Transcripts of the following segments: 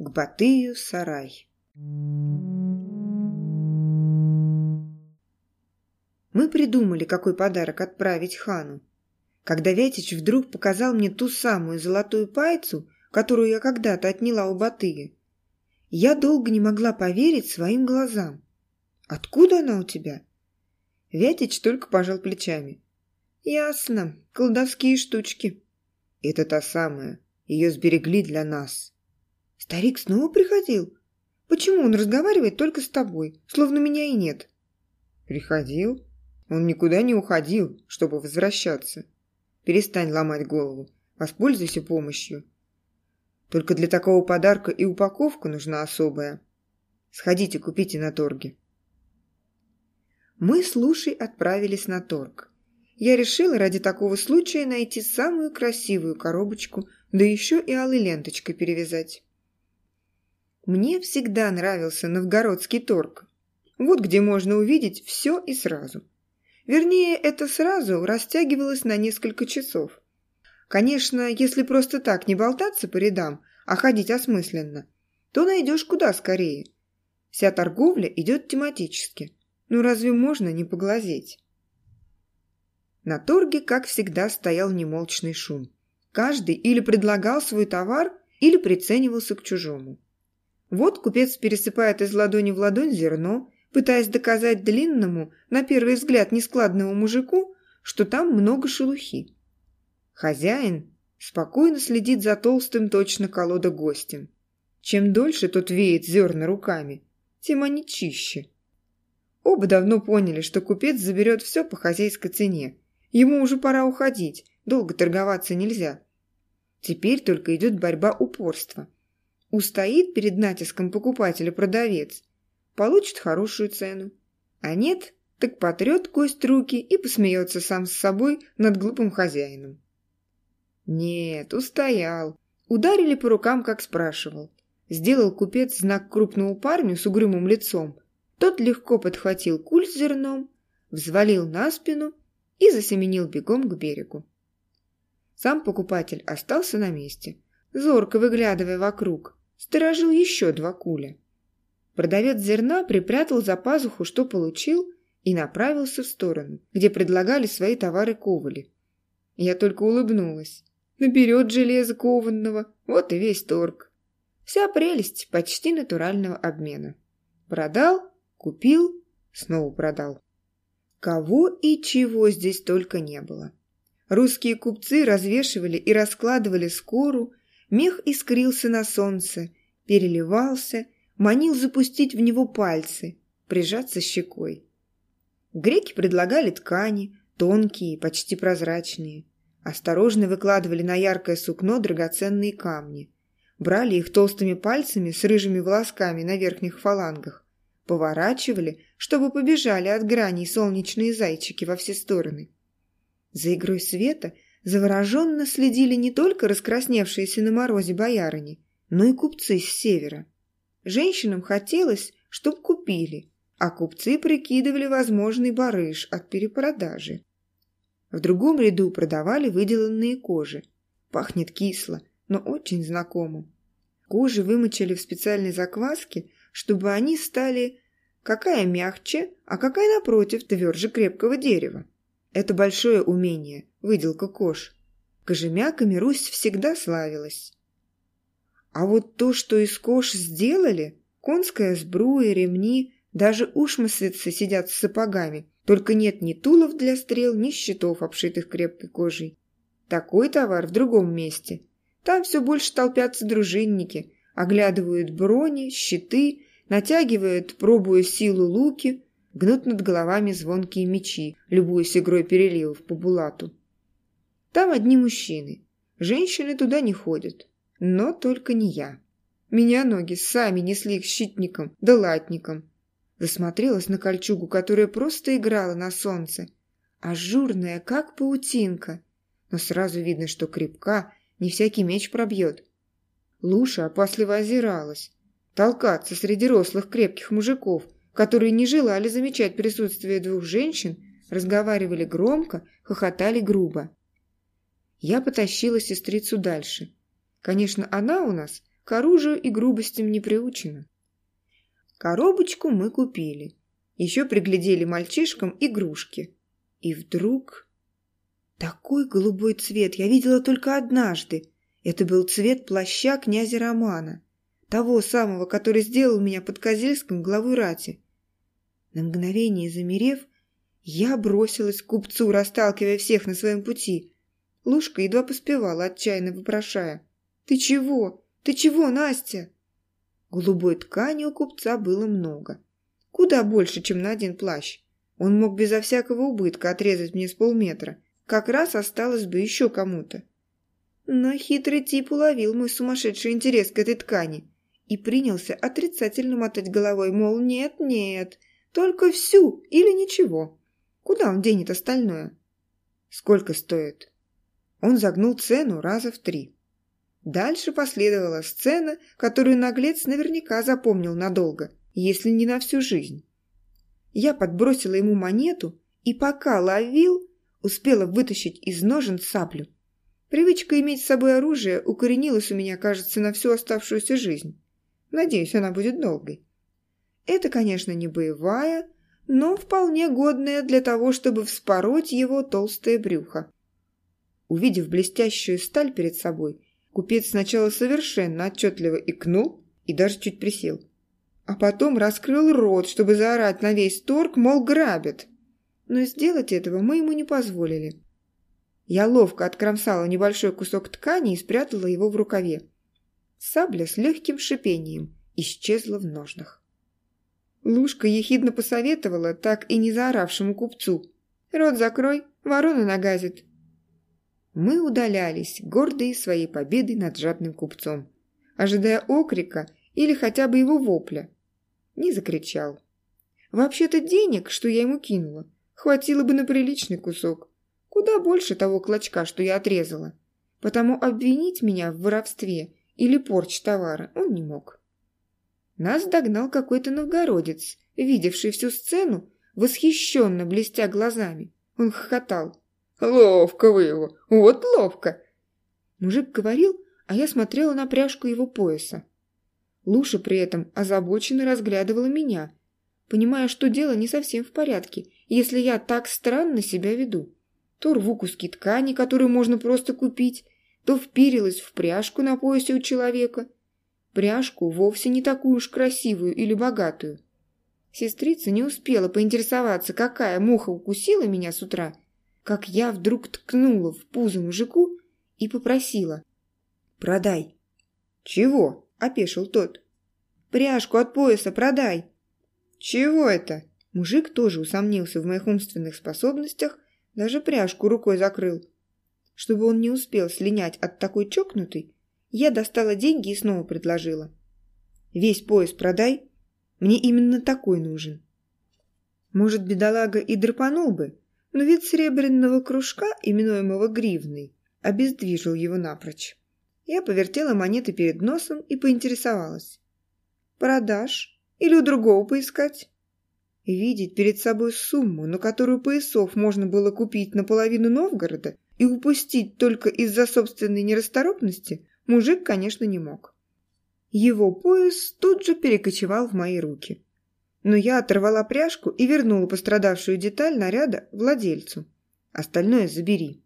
к Батыю сарай. Мы придумали, какой подарок отправить хану. Когда Вятич вдруг показал мне ту самую золотую пайцу, которую я когда-то отняла у Батыя, я долго не могла поверить своим глазам. «Откуда она у тебя?» Вятич только пожал плечами. «Ясно. Колдовские штучки». «Это та самая. Ее сберегли для нас». «Старик снова приходил? Почему он разговаривает только с тобой, словно меня и нет?» «Приходил. Он никуда не уходил, чтобы возвращаться. Перестань ломать голову. Воспользуйся помощью. Только для такого подарка и упаковка нужна особая. Сходите, купите на торге». Мы с Лушей отправились на торг. Я решила ради такого случая найти самую красивую коробочку, да еще и алой ленточкой перевязать. Мне всегда нравился новгородский торг. Вот где можно увидеть все и сразу. Вернее, это сразу растягивалось на несколько часов. Конечно, если просто так не болтаться по рядам, а ходить осмысленно, то найдешь куда скорее. Вся торговля идет тематически – ну разве можно не поглазеть? На торге, как всегда, стоял немолчный шум. Каждый или предлагал свой товар, или приценивался к чужому. Вот купец пересыпает из ладони в ладонь зерно, пытаясь доказать длинному, на первый взгляд нескладному мужику, что там много шелухи. Хозяин спокойно следит за толстым точно колода гостем. Чем дольше тот веет зерна руками, тем они чище. Оба давно поняли, что купец заберет все по хозяйской цене. Ему уже пора уходить, долго торговаться нельзя. Теперь только идет борьба упорства. Устоит перед натиском покупателя продавец, получит хорошую цену. А нет, так потрет кость руки и посмеется сам с собой над глупым хозяином. Нет, устоял. Ударили по рукам, как спрашивал. Сделал купец знак крупному парню с угрюмым лицом – тот легко подхватил куль с зерном, взвалил на спину и засеменил бегом к берегу. Сам покупатель остался на месте, зорко выглядывая вокруг, сторожил еще два куля. Продавец зерна припрятал за пазуху, что получил, и направился в сторону, где предлагали свои товары ковали. Я только улыбнулась. Наперед железа кованного, вот и весь торг. Вся прелесть почти натурального обмена. Продал Купил, снова продал. Кого и чего здесь только не было. Русские купцы развешивали и раскладывали скору, мех искрился на солнце, переливался, манил запустить в него пальцы, прижаться щекой. Греки предлагали ткани, тонкие, почти прозрачные. Осторожно выкладывали на яркое сукно драгоценные камни. Брали их толстыми пальцами с рыжими волосками на верхних фалангах, поворачивали, чтобы побежали от граней солнечные зайчики во все стороны. За игрой света завороженно следили не только раскрасневшиеся на морозе боярыни, но и купцы с севера. Женщинам хотелось, чтоб купили, а купцы прикидывали возможный барыш от перепродажи. В другом ряду продавали выделанные кожи. Пахнет кисло, но очень знакомо. Кожи вымочили в специальной закваске, чтобы они стали какая мягче, а какая, напротив, тверже крепкого дерева. Это большое умение, выделка кож. Кожемяками Русь всегда славилась. А вот то, что из кож сделали, конская сбруя, ремни, даже ушмасвицы сидят с сапогами, только нет ни тулов для стрел, ни щитов, обшитых крепкой кожей. Такой товар в другом месте. Там все больше толпятся дружинники, оглядывают брони, щиты, натягивают, пробуя силу луки, гнут над головами звонкие мечи, любуясь игрой переливов по булату. Там одни мужчины. Женщины туда не ходят. Но только не я. Меня ноги сами несли к щитникам да латникам. Засмотрелась на кольчугу, которая просто играла на солнце. Ажурная, как паутинка. Но сразу видно, что крепка, не всякий меч пробьет. Луша опасливо озиралась. Толкаться среди рослых крепких мужиков, которые не желали замечать присутствие двух женщин, разговаривали громко, хохотали грубо. Я потащила сестрицу дальше. Конечно, она у нас, к оружию и грубостям не приучена. Коробочку мы купили. Еще приглядели мальчишкам игрушки. И вдруг... Такой голубой цвет я видела только однажды. Это был цвет плаща князя Романа. Того самого, который сделал меня под Козельском главой рати. На мгновение замерев, я бросилась к купцу, расталкивая всех на своем пути. Лушка едва поспевала, отчаянно вопрошая. «Ты чего? Ты чего, Настя?» Голубой ткани у купца было много. Куда больше, чем на один плащ. Он мог безо всякого убытка отрезать мне с полметра. Как раз осталось бы еще кому-то. Но хитрый тип уловил мой сумасшедший интерес к этой ткани и принялся отрицательно мотать головой, мол, нет-нет, только всю или ничего. Куда он денет остальное? Сколько стоит? Он загнул цену раза в три. Дальше последовала сцена, которую наглец наверняка запомнил надолго, если не на всю жизнь. Я подбросила ему монету и пока ловил, успела вытащить из ножен саблю. Привычка иметь с собой оружие укоренилась у меня, кажется, на всю оставшуюся жизнь. Надеюсь, она будет долгой. Это, конечно, не боевая, но вполне годная для того, чтобы вспороть его толстое брюхо. Увидев блестящую сталь перед собой, Купец сначала совершенно отчетливо икнул и даже чуть присел. А потом раскрыл рот, чтобы заорать на весь торг, мол, грабят. Но сделать этого мы ему не позволили. Я ловко откромсала небольшой кусок ткани и спрятала его в рукаве. Сабля с легким шипением исчезла в ножнах. Лушка ехидно посоветовала, так и не заоравшему купцу. «Рот закрой, ворона нагазит». Мы удалялись, гордые своей победой над жадным купцом, ожидая окрика или хотя бы его вопля. Не закричал. Вообще-то денег, что я ему кинула, хватило бы на приличный кусок. Куда больше того клочка, что я отрезала. Потому обвинить меня в воровстве или порче товара он не мог. Нас догнал какой-то новгородец, видевший всю сцену, восхищенно блестя глазами. Он хохотал. «Ловко вы его! Вот ловко!» Мужик говорил, а я смотрела на пряжку его пояса. Луша при этом озабоченно разглядывала меня, понимая, что дело не совсем в порядке, если я так странно себя веду. То рву куски ткани, которые можно просто купить, то впирилась в пряжку на поясе у человека. Пряжку вовсе не такую уж красивую или богатую. Сестрица не успела поинтересоваться, какая муха укусила меня с утра, как я вдруг ткнула в пузо мужику и попросила. «Продай». «Чего?» – опешил тот. «Пряжку от пояса продай». «Чего это?» Мужик тоже усомнился в моих умственных способностях, даже пряжку рукой закрыл. Чтобы он не успел слинять от такой чокнутой, я достала деньги и снова предложила. «Весь пояс продай, мне именно такой нужен». Может, бедолага и драпанул бы, но вид серебряного кружка, именуемого гривной, обездвижил его напрочь. Я повертела монеты перед носом и поинтересовалась. «Продашь? Или у другого поискать?» Видеть перед собой сумму, на которую поясов можно было купить наполовину Новгорода, и упустить только из-за собственной нерасторопности, мужик, конечно, не мог. Его пояс тут же перекочевал в мои руки но я оторвала пряжку и вернула пострадавшую деталь наряда владельцу. Остальное забери.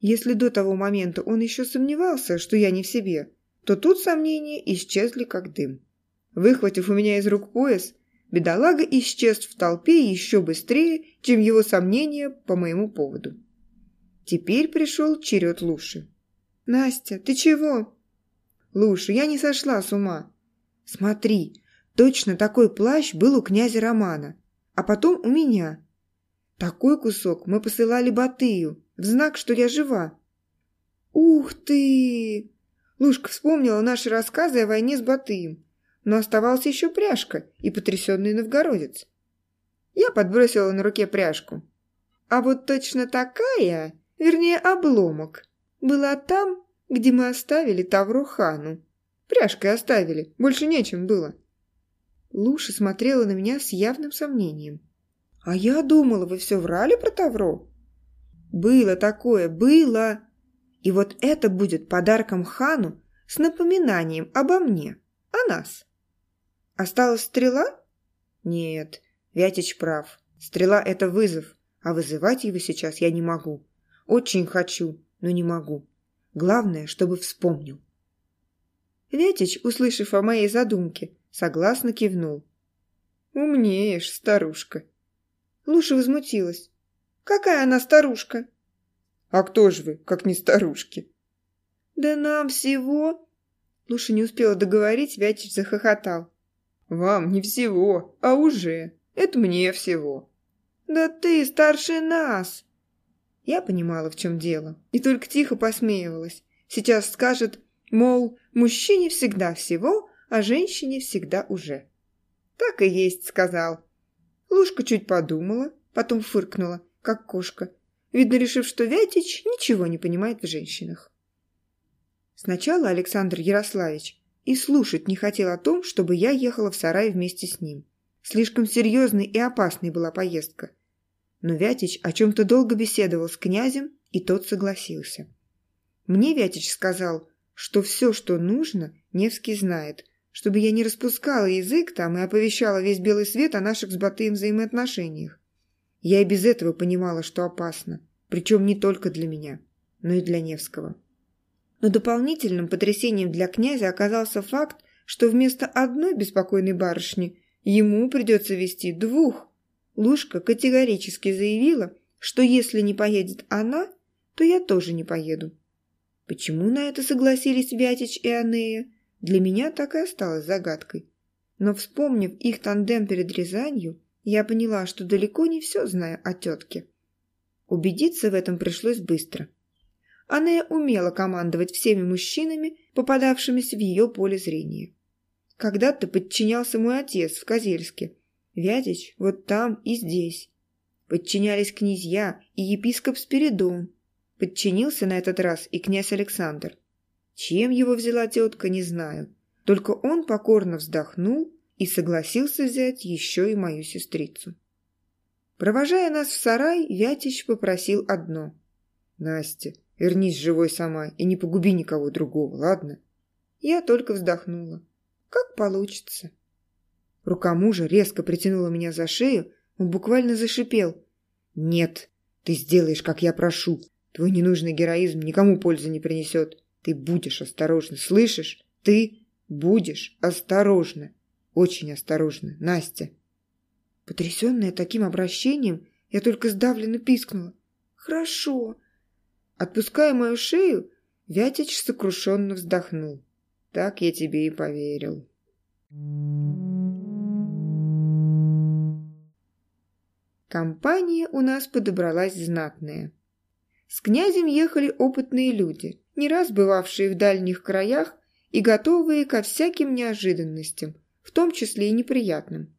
Если до того момента он еще сомневался, что я не в себе, то тут сомнения исчезли как дым. Выхватив у меня из рук пояс, бедолага исчез в толпе еще быстрее, чем его сомнения по моему поводу. Теперь пришел черед Луши. «Настя, ты чего?» «Луша, я не сошла с ума. Смотри, Точно такой плащ был у князя Романа, а потом у меня. Такой кусок мы посылали Батыю, в знак, что я жива. Ух ты! Лушка вспомнила наши рассказы о войне с Батыем, но оставался еще пряжка и потрясенный новгородец. Я подбросила на руке пряжку. А вот точно такая, вернее обломок, была там, где мы оставили Тавру хану. Пряжкой оставили, больше нечем было. Луша смотрела на меня с явным сомнением. «А я думала, вы все врали про Тавро?» «Было такое, было!» И вот это будет подарком хану с напоминанием обо мне, о нас. Осталась стрела? Нет, Вятич прав. Стрела – это вызов, а вызывать его сейчас я не могу. Очень хочу, но не могу. Главное, чтобы вспомнил. Вятич, услышав о моей задумке, согласно кивнул. «Умнеешь, старушка». Луша возмутилась. «Какая она старушка?» «А кто же вы, как не старушки?» «Да нам всего...» Луша не успела договорить, Вятич захохотал. «Вам не всего, а уже. Это мне всего». «Да ты старше нас!» Я понимала, в чем дело, и только тихо посмеивалась. Сейчас скажет, мол, мужчине всегда всего, а женщине всегда уже. «Так и есть», — сказал. Лушка чуть подумала, потом фыркнула, как кошка, видно, решив, что Вятич ничего не понимает в женщинах. Сначала Александр Ярославич и слушать не хотел о том, чтобы я ехала в сарай вместе с ним. Слишком серьезной и опасной была поездка. Но Вятич о чем-то долго беседовал с князем, и тот согласился. Мне Вятич сказал, что все, что нужно, Невский знает, чтобы я не распускала язык там и оповещала весь белый свет о наших с Батыем взаимоотношениях. Я и без этого понимала, что опасно, причем не только для меня, но и для Невского. Но дополнительным потрясением для князя оказался факт, что вместо одной беспокойной барышни ему придется вести двух. Лушка категорически заявила, что если не поедет она, то я тоже не поеду. Почему на это согласились Вятич и Анея, для меня так и осталось загадкой. Но вспомнив их тандем перед Рязанью, я поняла, что далеко не все знаю о тетке. Убедиться в этом пришлось быстро. Анея умела командовать всеми мужчинами, попадавшимися в ее поле зрения. Когда-то подчинялся мой отец в Козельске, Вятич вот там и здесь. Подчинялись князья и епископ Спиридон. Подчинился на этот раз и князь Александр. Чем его взяла тетка, не знаю. Только он покорно вздохнул и согласился взять еще и мою сестрицу. Провожая нас в сарай, Вятич попросил одно. «Настя, вернись живой сама и не погуби никого другого, ладно?» Я только вздохнула. «Как получится». Рука мужа резко притянула меня за шею, он буквально зашипел. «Нет, ты сделаешь, как я прошу. Твой ненужный героизм никому пользы не принесет. Ты будешь осторожна, слышишь? Ты будешь осторожна. Очень осторожна, Настя». Потрясенная таким обращением, я только сдавленно пискнула. «Хорошо». Отпуская мою шею, Вятич сокрушенно вздохнул. «Так я тебе и поверил». Компания у нас подобралась знатная. С князем ехали опытные люди, не раз бывавшие в дальних краях и готовые ко всяким неожиданностям, в том числе и неприятным.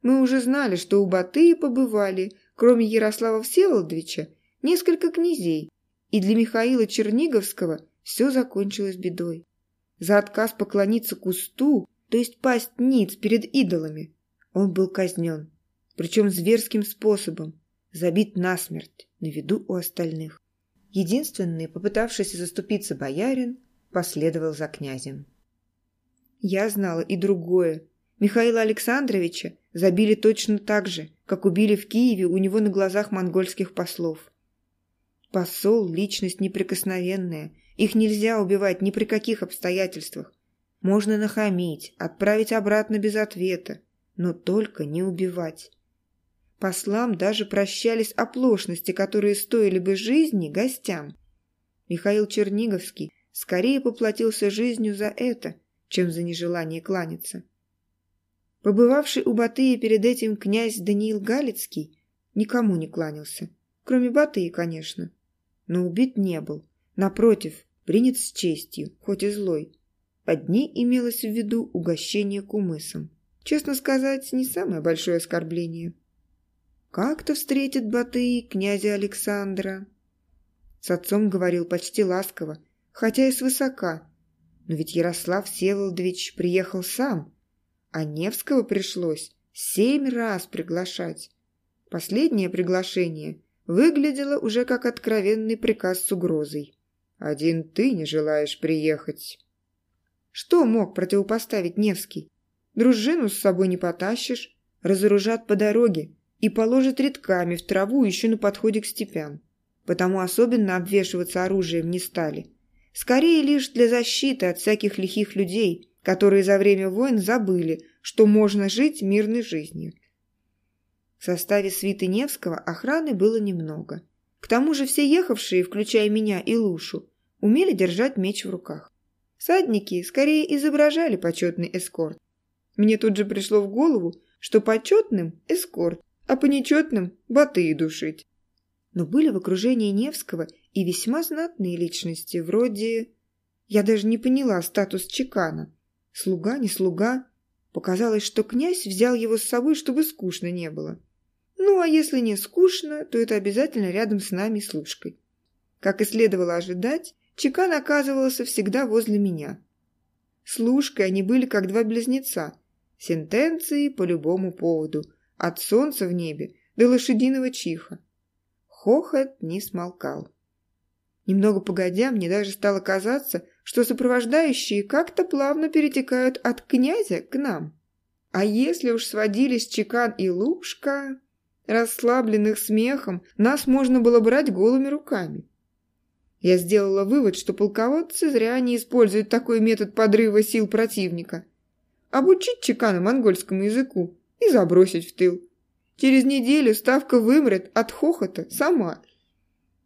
Мы уже знали, что у Батыя побывали, кроме Ярослава Всеволодовича, несколько князей, и для Михаила Черниговского все закончилось бедой. За отказ поклониться кусту, то есть пасть ниц перед идолами, он был казнен причем зверским способом, забит насмерть на виду у остальных. Единственный, попытавшийся заступиться боярин, последовал за князем. Я знала и другое. Михаила Александровича забили точно так же, как убили в Киеве у него на глазах монгольских послов. Посол – личность неприкосновенная, их нельзя убивать ни при каких обстоятельствах. Можно нахамить, отправить обратно без ответа, но только не убивать. Послам даже прощались оплошности, которые стоили бы жизни гостям. Михаил Черниговский скорее поплатился жизнью за это, чем за нежелание кланяться. Побывавший у Батыя перед этим князь Даниил Галицкий никому не кланялся, кроме Батыя, конечно. Но убит не был. Напротив, принят с честью, хоть и злой. Под ней имелось в виду угощение кумысом. Честно сказать, не самое большое оскорбление. Как-то встретит Батый князя Александра. С отцом говорил почти ласково, хотя и свысока. Но ведь Ярослав Всеволодович приехал сам, а Невского пришлось семь раз приглашать. Последнее приглашение выглядело уже как откровенный приказ с угрозой. «Один ты не желаешь приехать». Что мог противопоставить Невский? Дружину с собой не потащишь, разоружат по дороге и положат редками в траву еще на подходе к степям. Потому особенно обвешиваться оружием не стали. Скорее лишь для защиты от всяких лихих людей, которые за время войн забыли, что можно жить мирной жизнью. В составе свиты Невского охраны было немного. К тому же все ехавшие, включая меня и Лушу, умели держать меч в руках. Садники скорее изображали почетный эскорт. Мне тут же пришло в голову, что почетным – эскорт, а по нечетным – батые душить. Но были в окружении Невского и весьма знатные личности, вроде... Я даже не поняла статус чекана. Слуга, не слуга. Показалось, что князь взял его с собой, чтобы скучно не было. Ну, а если не скучно, то это обязательно рядом с нами служкой. Как и следовало ожидать, Чекан оказывался всегда возле меня. Служкой они были как два близнеца. Сентенции по любому поводу. От солнца в небе до лошадиного чиха. Хохот не смолкал. Немного погодя, мне даже стало казаться, что сопровождающие как-то плавно перетекают от князя к нам. А если уж сводились Чекан и Лушка расслабленных смехом, нас можно было брать голыми руками. Я сделала вывод, что полководцы зря не используют такой метод подрыва сил противника. Обучить чекана монгольскому языку и забросить в тыл. Через неделю ставка вымрет от хохота сама.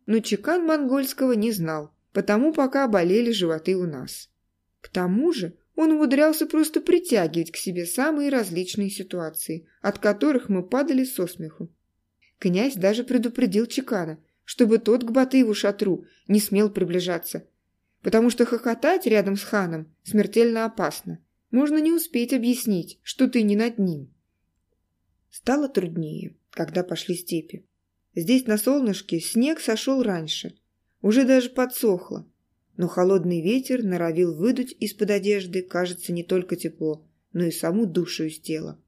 Но чекан монгольского не знал, потому пока болели животы у нас. К тому же он умудрялся просто притягивать к себе самые различные ситуации, от которых мы падали со смеху. Князь даже предупредил Чекана, чтобы тот к Батыеву шатру не смел приближаться, потому что хохотать рядом с ханом смертельно опасно. Можно не успеть объяснить, что ты не над ним. Стало труднее, когда пошли степи. Здесь на солнышке снег сошел раньше, уже даже подсохло, но холодный ветер норовил выдуть из-под одежды, кажется, не только тепло, но и саму душу из тела.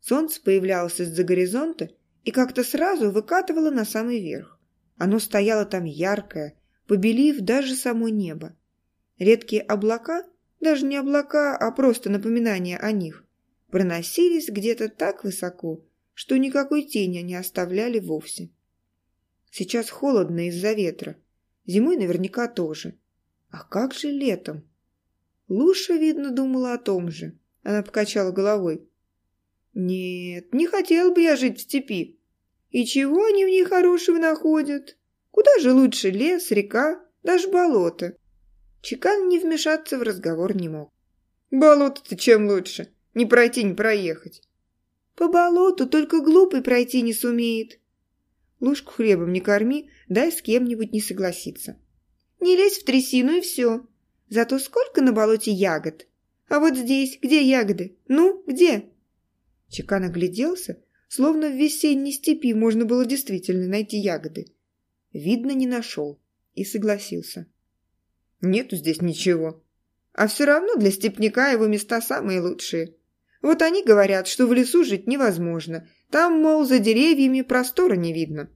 Солнце появлялось из-за горизонта и как-то сразу выкатывало на самый верх. Оно стояло там яркое, побелив даже само небо. Редкие облака, даже не облака, а просто напоминание о них, проносились где-то так высоко, что никакой тени не оставляли вовсе. Сейчас холодно из-за ветра, Зимой наверняка тоже. А как же летом? Луша, видно, думала о том же. Она покачала головой. Нет, не хотел бы я жить в степи. И чего они в ней хорошего находят? Куда же лучше лес, река, даже болото? Чекан не вмешаться в разговор не мог. Болото-то чем лучше? Не пройти, не проехать. По болоту только глупый пройти не сумеет. Ложку хлебом не корми, дай с кем-нибудь не согласиться. Не лезь в трясину и все. Зато сколько на болоте ягод. А вот здесь где ягоды? Ну, где?» Чекан огляделся, словно в весенней степи можно было действительно найти ягоды. Видно, не нашел и согласился. «Нету здесь ничего. А все равно для степняка его места самые лучшие. Вот они говорят, что в лесу жить невозможно. Там, мол, за деревьями простора не видно.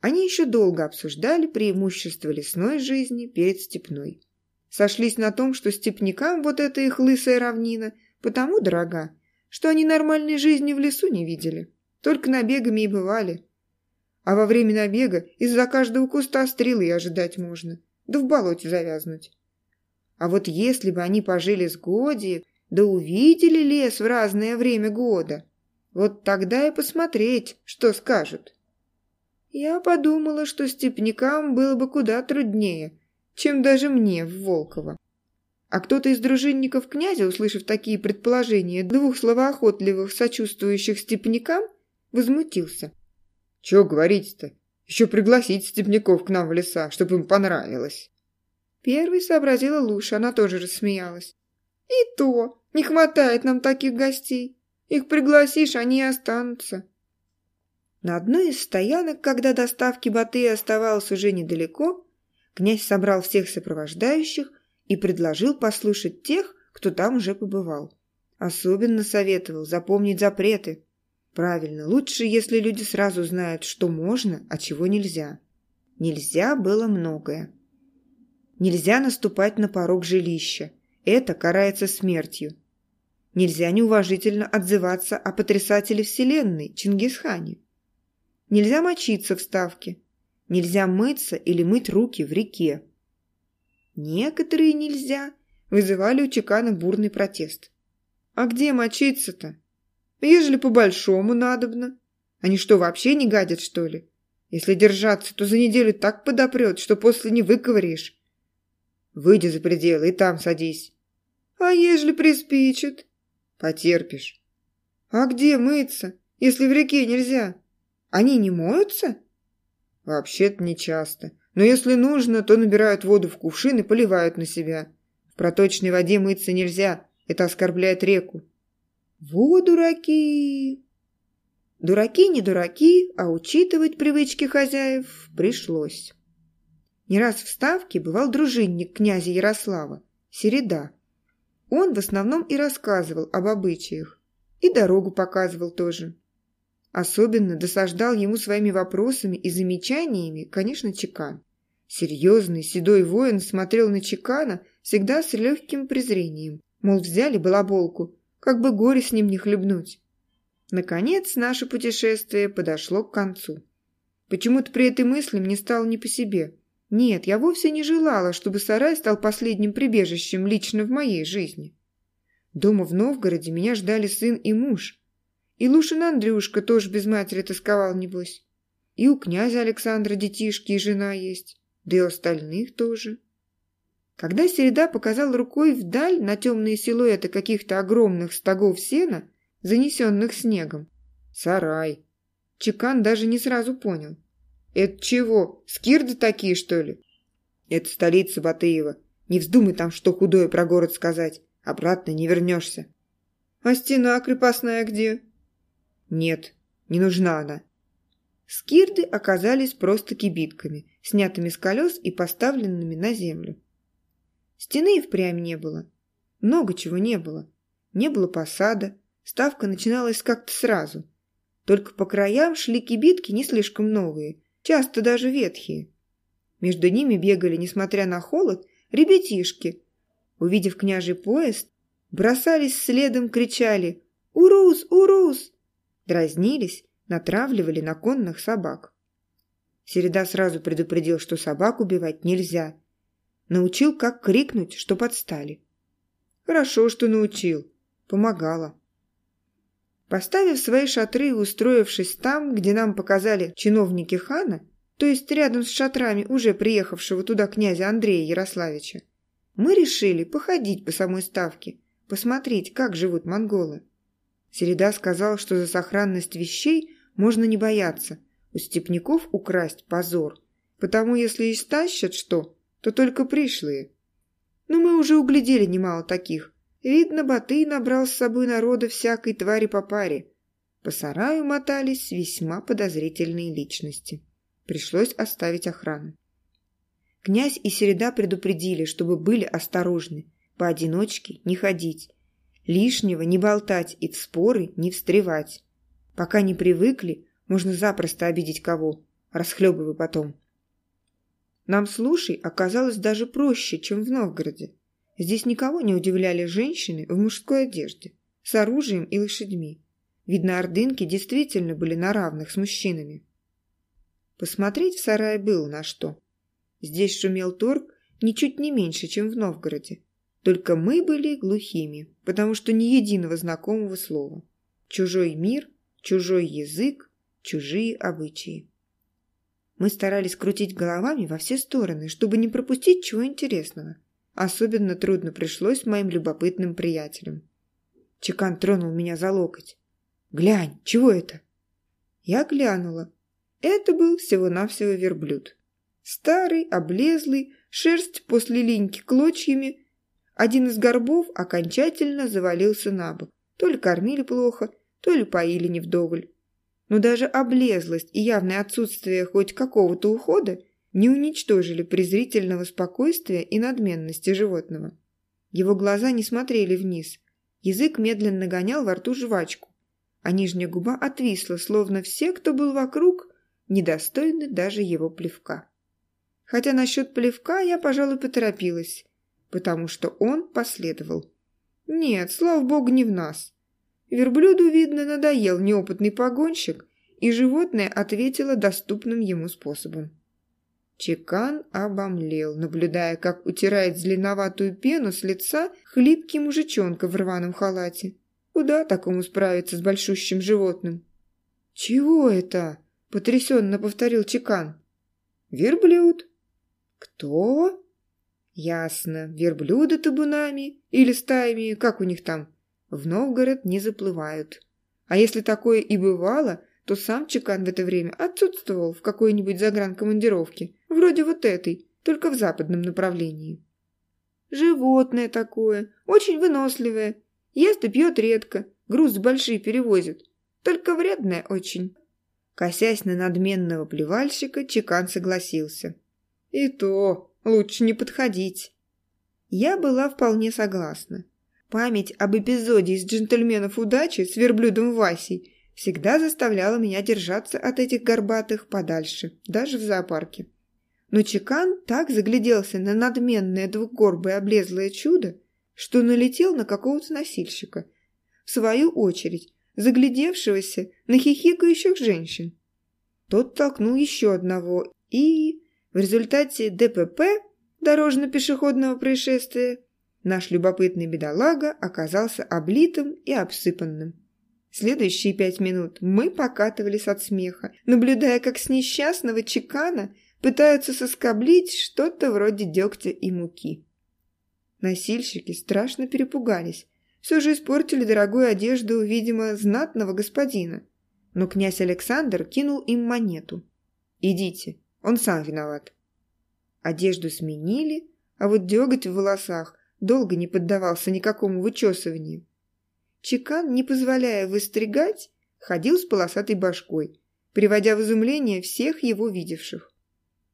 Они еще долго обсуждали преимущества лесной жизни перед степной. Сошлись на том, что степнякам вот эта их лысая равнина потому дорога, что они нормальной жизни в лесу не видели, только набегами и бывали. А во время набега из-за каждого куста стрелы ожидать можно, да в болоте завязнуть. А вот если бы они пожили с Годи, да увидели лес в разное время года, вот тогда и посмотреть, что скажут. Я подумала, что степнякам было бы куда труднее, чем даже мне в Волково. А кто-то из дружинников князя, услышав такие предположения двух словоохотливых, сочувствующих степнякам, возмутился. «Чего говорить-то? Еще пригласить степняков к нам в леса, чтобы им понравилось». Первый сообразила Луша, она тоже рассмеялась. «И то, не хватает нам таких гостей. Их пригласишь, они и останутся». На одной из стоянок, когда до ставки Батыя оставалось уже недалеко, князь собрал всех сопровождающих и предложил послушать тех, кто там уже побывал. Особенно советовал запомнить запреты. Правильно, лучше, если люди сразу знают, что можно, а чего нельзя. Нельзя было многое. Нельзя наступать на порог жилища. Это карается смертью. Нельзя неуважительно отзываться о потрясателе Вселенной Чингисхане. Нельзя мочиться в ставке. Нельзя мыться или мыть руки в реке. Некоторые нельзя вызывали у Чекана бурный протест. А где мочиться-то? Ежели по-большому надобно. Они что, вообще не гадят, что ли? Если держаться, то за неделю так подопрет, что после не выковыришь. Выйди за пределы и там садись. А ежели приспичит? Потерпишь. А где мыться, если в реке нельзя? Они не моются? Вообще-то не часто. Но если нужно, то набирают воду в кувшин и поливают на себя. В проточной воде мыться нельзя. Это оскорбляет реку. Во, дураки! Дураки не дураки, а учитывать привычки хозяев пришлось. Не раз в Ставке бывал дружинник князя Ярослава, Середа. Он в основном и рассказывал об обычаях, и дорогу показывал тоже. Особенно досаждал ему своими вопросами и замечаниями, конечно, Чекан. Серьезный, седой воин смотрел на Чекана всегда с легким презрением. Мол, взяли балаболку, как бы горе с ним не хлебнуть. Наконец, наше путешествие подошло к концу. Почему-то при этой мысли мне стало не по себе. Нет, я вовсе не желала, чтобы сарай стал последним прибежищем лично в моей жизни. Дома в Новгороде меня ждали сын и муж. И Лушин Андрюшка тоже без матери тосковал, небось. И у князя Александра детишки и жена есть, да и остальных тоже. Когда Середа показал рукой вдаль на темные силуэты каких-то огромных стогов сена, занесенных снегом. Сарай. Чекан даже не сразу понял. «Это чего, скирды такие, что ли?» «Это столица Батыева. Не вздумай там что худое про город сказать. Обратно не вернешься». «А стена крепостная где?» «Нет, не нужна она». Скирды оказались просто кибитками, снятыми с колес и поставленными на землю. Стены и впрямь не было. Много чего не было. Не было посада, ставка начиналась как-то сразу. Только по краям шли кибитки не слишком новые, часто даже ветхие. Между ними бегали, несмотря на холод, ребятишки. Увидев княжий поезд, бросались следом, кричали «Урус! Урус!» Дразнились, натравливали на конных собак. Середа сразу предупредил, что собак убивать нельзя. Научил, как крикнуть, что подстали. Хорошо, что научил. Помогала. Поставив свои шатры и устроившись там, где нам показали чиновники хана, то есть рядом с шатрами уже приехавшего туда князя Андрея Ярославича, мы решили походить по самой ставке, посмотреть, как живут монголы. Середа сказал, что за сохранность вещей можно не бояться, у степняков украсть позор, потому если и стащат что, то только пришлые. Но мы уже углядели немало таких, Видно, Батый набрал с собой народа всякой твари по паре. По сараю мотались весьма подозрительные личности. Пришлось оставить охрану. Князь и Середа предупредили, чтобы были осторожны, поодиночке не ходить, лишнего не болтать и в споры не встревать. Пока не привыкли, можно запросто обидеть кого, расхлебывая потом. Нам с Лушей оказалось даже проще, чем в Новгороде. Здесь никого не удивляли женщины в мужской одежде, с оружием и лошадьми. Видно, ордынки действительно были на равных с мужчинами. Посмотреть в сарае было на что. Здесь шумел торг ничуть не меньше, чем в Новгороде. Только мы были глухими, потому что ни единого знакомого слова. Чужой мир, чужой язык, чужие обычаи. Мы старались крутить головами во все стороны, чтобы не пропустить чего интересного – Особенно трудно пришлось моим любопытным приятелям. Чекан тронул меня за локоть. «Глянь, чего это?» Я глянула. Это был всего-навсего верблюд. Старый, облезлый, шерсть после линьки клочьями. Один из горбов окончательно завалился на бок. То ли кормили плохо, то ли поили не вдоволь. Но даже облезлость и явное отсутствие хоть какого-то ухода не уничтожили презрительного спокойствия и надменности животного. Его глаза не смотрели вниз. Язык медленно гонял во рту жвачку, а нижняя губа отвисла, словно все, кто был вокруг, недостойны даже его плевка. Хотя насчет плевка я, пожалуй, поторопилась. потому что он последовал. Нет, слава богу, не в нас. Верблюду, видно, надоел неопытный погонщик, и животное ответило доступным ему способом. Чекан обомлел, наблюдая, как утирает зеленоватую пену с лица хлипкий мужичонка в рваном халате. Куда такому справиться с большущим животным? «Чего это?» – потрясенно повторил Чекан. «Верблюд». «Кто?» «Ясно. Верблюды табунами или стаями, как у них там, в Новгород не заплывают. А если такое и бывало, то сам Чекан в это время отсутствовал в какой-нибудь загранкомандировке, вроде вот этой, только в западном направлении. Животное такое, очень выносливое, ест и пьет редко, груз большие перевозит, только вредное очень. Косясь на надменного плевальщика, Чекан согласился. И то лучше не подходить. Я была вполне согласна. Память об эпизоде из «Джентльменов удачи» с верблюдом Васей всегда заставляла меня держаться от этих горбатых подальше, даже в зоопарке. Но Чекан так загляделся на надменное двухгорбое облезлое чудо, что налетел на какого-то носильщика. В свою очередь, заглядевшегося на хихикающих женщин. Тот толкнул еще одного, и в результате ДПП, дорожно-пешеходного происшествия, наш любопытный бедолага оказался облитым и обсыпанным. Следующие пять минут мы покатывались от смеха, наблюдая, как с несчастного чекана пытаются соскоблить что-то вроде дегтя и муки. Носильщики страшно перепугались. Все же испортили дорогую одежду, видимо, знатного господина. Но князь Александр кинул им монету. «Идите, он сам виноват». Одежду сменили, а вот деготь в волосах долго не поддавался никакому вычесыванию. Чекан, не позволяя выстригать, ходил с полосатой башкой, приводя в изумление всех его видевших.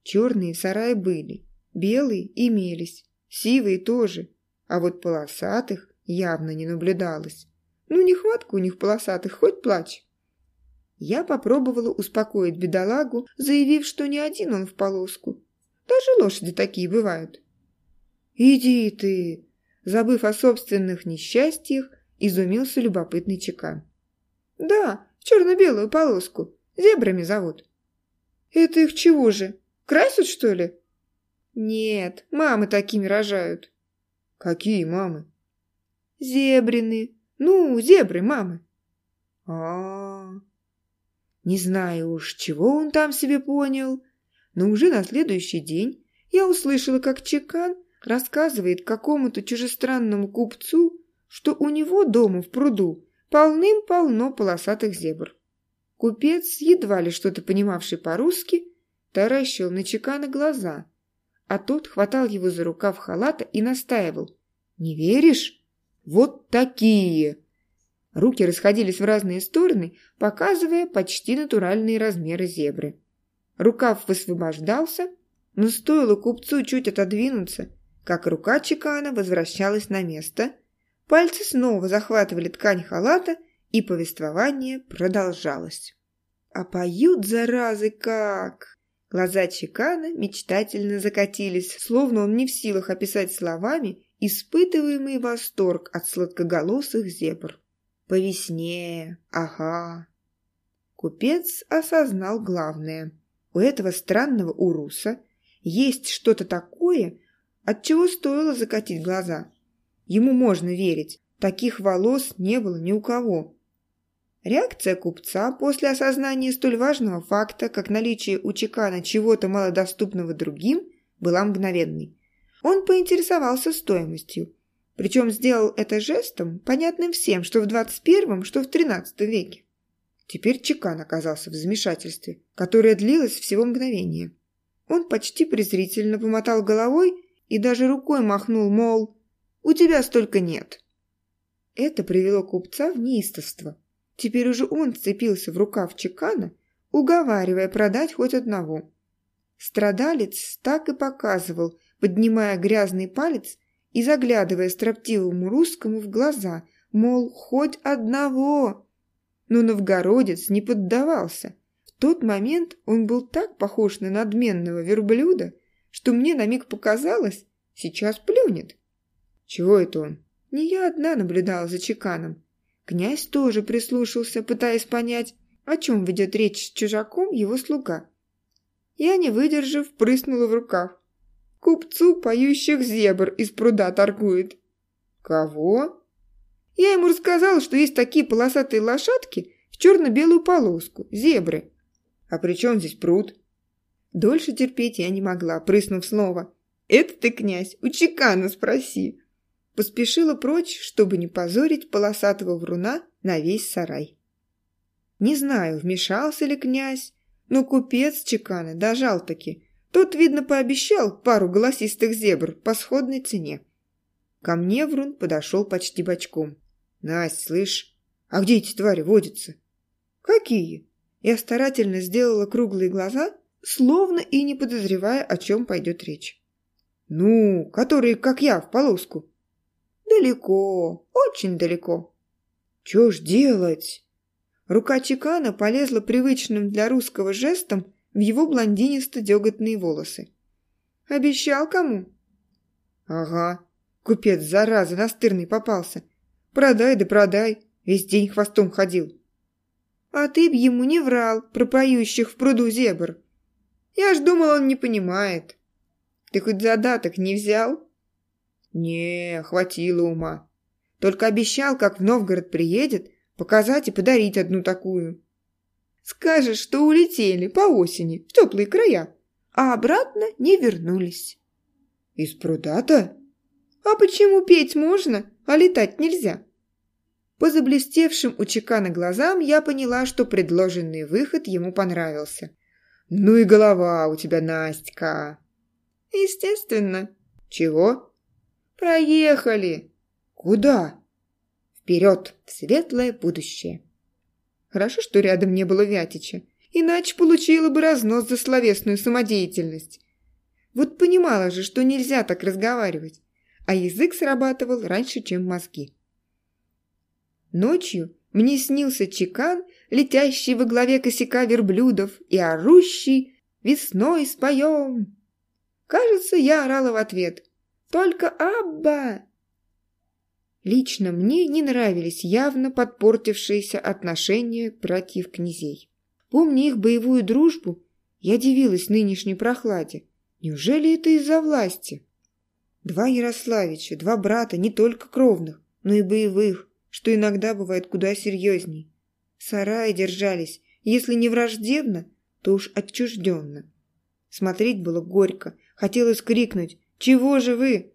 Черные сараи были, белые имелись, сивые тоже, а вот полосатых явно не наблюдалось. Ну, нехватка у них полосатых, хоть плачь. Я попробовала успокоить бедолагу, заявив, что не один он в полоску. Даже лошади такие бывают. «Иди ты!» Забыв о собственных несчастьях, изумился любопытный чекан. «Да, черно-белую полоску. Зебрами зовут». «Это их чего же? Красят, что ли?» «Нет, мамы такими рожают». «Какие мамы?» «Зебрины. Ну, зебры, мамы». А, -а, а Не знаю уж, чего он там себе понял, но уже на следующий день я услышала, как Чекан рассказывает какому-то чужестранному купцу, что у него дома в пруду полным-полно полосатых зебр. Купец, едва ли что-то понимавший по-русски, таращил на Чекана глаза, а тот хватал его за рукав халата и настаивал. «Не веришь? Вот такие!» Руки расходились в разные стороны, показывая почти натуральные размеры зебры. Рукав высвобождался, но стоило купцу чуть отодвинуться, как рука Чекана возвращалась на место – Пальцы снова захватывали ткань халата, и повествование продолжалось. А поют, заразы, как! Глаза Чекана мечтательно закатились, словно он не в силах описать словами испытываемый восторг от сладкоголосых зебр. По весне, ага. Купец осознал главное. У этого странного уруса есть что-то такое, от чего стоило закатить глаза. Ему можно верить, таких волос не было ни у кого. Реакция купца после осознания столь важного факта, как наличие у Чекана чего-то малодоступного другим, была мгновенной. Он поинтересовался стоимостью, причем сделал это жестом, понятным всем, что в 21 что в 13 веке. Теперь Чекан оказался в замешательстве, которое длилось всего мгновение. Он почти презрительно помотал головой и даже рукой махнул, мол, у тебя столько нет». Это привело купца в неистовство. Теперь уже он вцепился в рукав чекана, уговаривая продать хоть одного. Страдалец так и показывал, поднимая грязный палец и заглядывая строптивому русскому в глаза, мол, хоть одного. Но новгородец не поддавался. В тот момент он был так похож на надменного верблюда, что мне на миг показалось, сейчас плюнет Чего это он? Не я одна наблюдала за чеканом. Князь тоже прислушался, пытаясь понять, о чем ведет речь с чужаком его слуга. Я, не выдержав, прыснула в рукав. Купцу поющих зебр из пруда торгует. Кого? Я ему рассказала, что есть такие полосатые лошадки в черно-белую полоску, зебры. А при чем здесь пруд? Дольше терпеть я не могла, прыснув снова. «Это ты, князь, у чекана спроси!» Поспешила прочь, чтобы не позорить полосатого вруна на весь сарай. Не знаю, вмешался ли князь, но купец чекана дожал-таки. Тот, видно, пообещал пару голосистых зебр по сходной цене. Ко мне Врун подошел почти бочком. «Насть, слышь, а где эти твари водятся?» «Какие?» Я старательно сделала круглые глаза, словно и не подозревая, о чем пойдет речь. «Ну, которые, как я, в полоску». «Далеко, очень далеко». «Чё ж делать?» Рука Чекана полезла привычным для русского жестом в его блондинисто-деготные волосы. «Обещал кому?» «Ага, купец, зараза, настырный попался. Продай да продай, весь день хвостом ходил». «А ты б ему не врал про поющих в пруду зебр. Я ж думал, он не понимает. Ты хоть задаток не взял?» «Не, хватило ума. Только обещал, как в Новгород приедет, показать и подарить одну такую. Скажешь, что улетели по осени в теплые края, а обратно не вернулись. Из пруда-то? А почему петь можно, а летать нельзя? По заблестевшим у чекана глазам я поняла, что предложенный выход ему понравился. «Ну и голова у тебя, Настя!» «Естественно». «Чего?» «Проехали». «Куда?» Вперед, в светлое будущее. Хорошо, что рядом не было Вятича, иначе получила бы разнос за словесную самодеятельность. Вот понимала же, что нельзя так разговаривать, а язык срабатывал раньше, чем мозги. Ночью мне снился чекан, летящий во главе косяка верблюдов и орущий «Весной споем!». Кажется, я орала в ответ «Только Абба!» Лично мне не нравились явно подпортившиеся отношения братьев-князей. Помня их боевую дружбу, я дивилась нынешней прохладе. Неужели это из-за власти? Два Ярославича, два брата не только кровных, но и боевых, что иногда бывает куда серьезней. Сараи держались, если не враждебно, то уж отчужденно. Смотреть было горько, хотелось крикнуть «Чего же вы?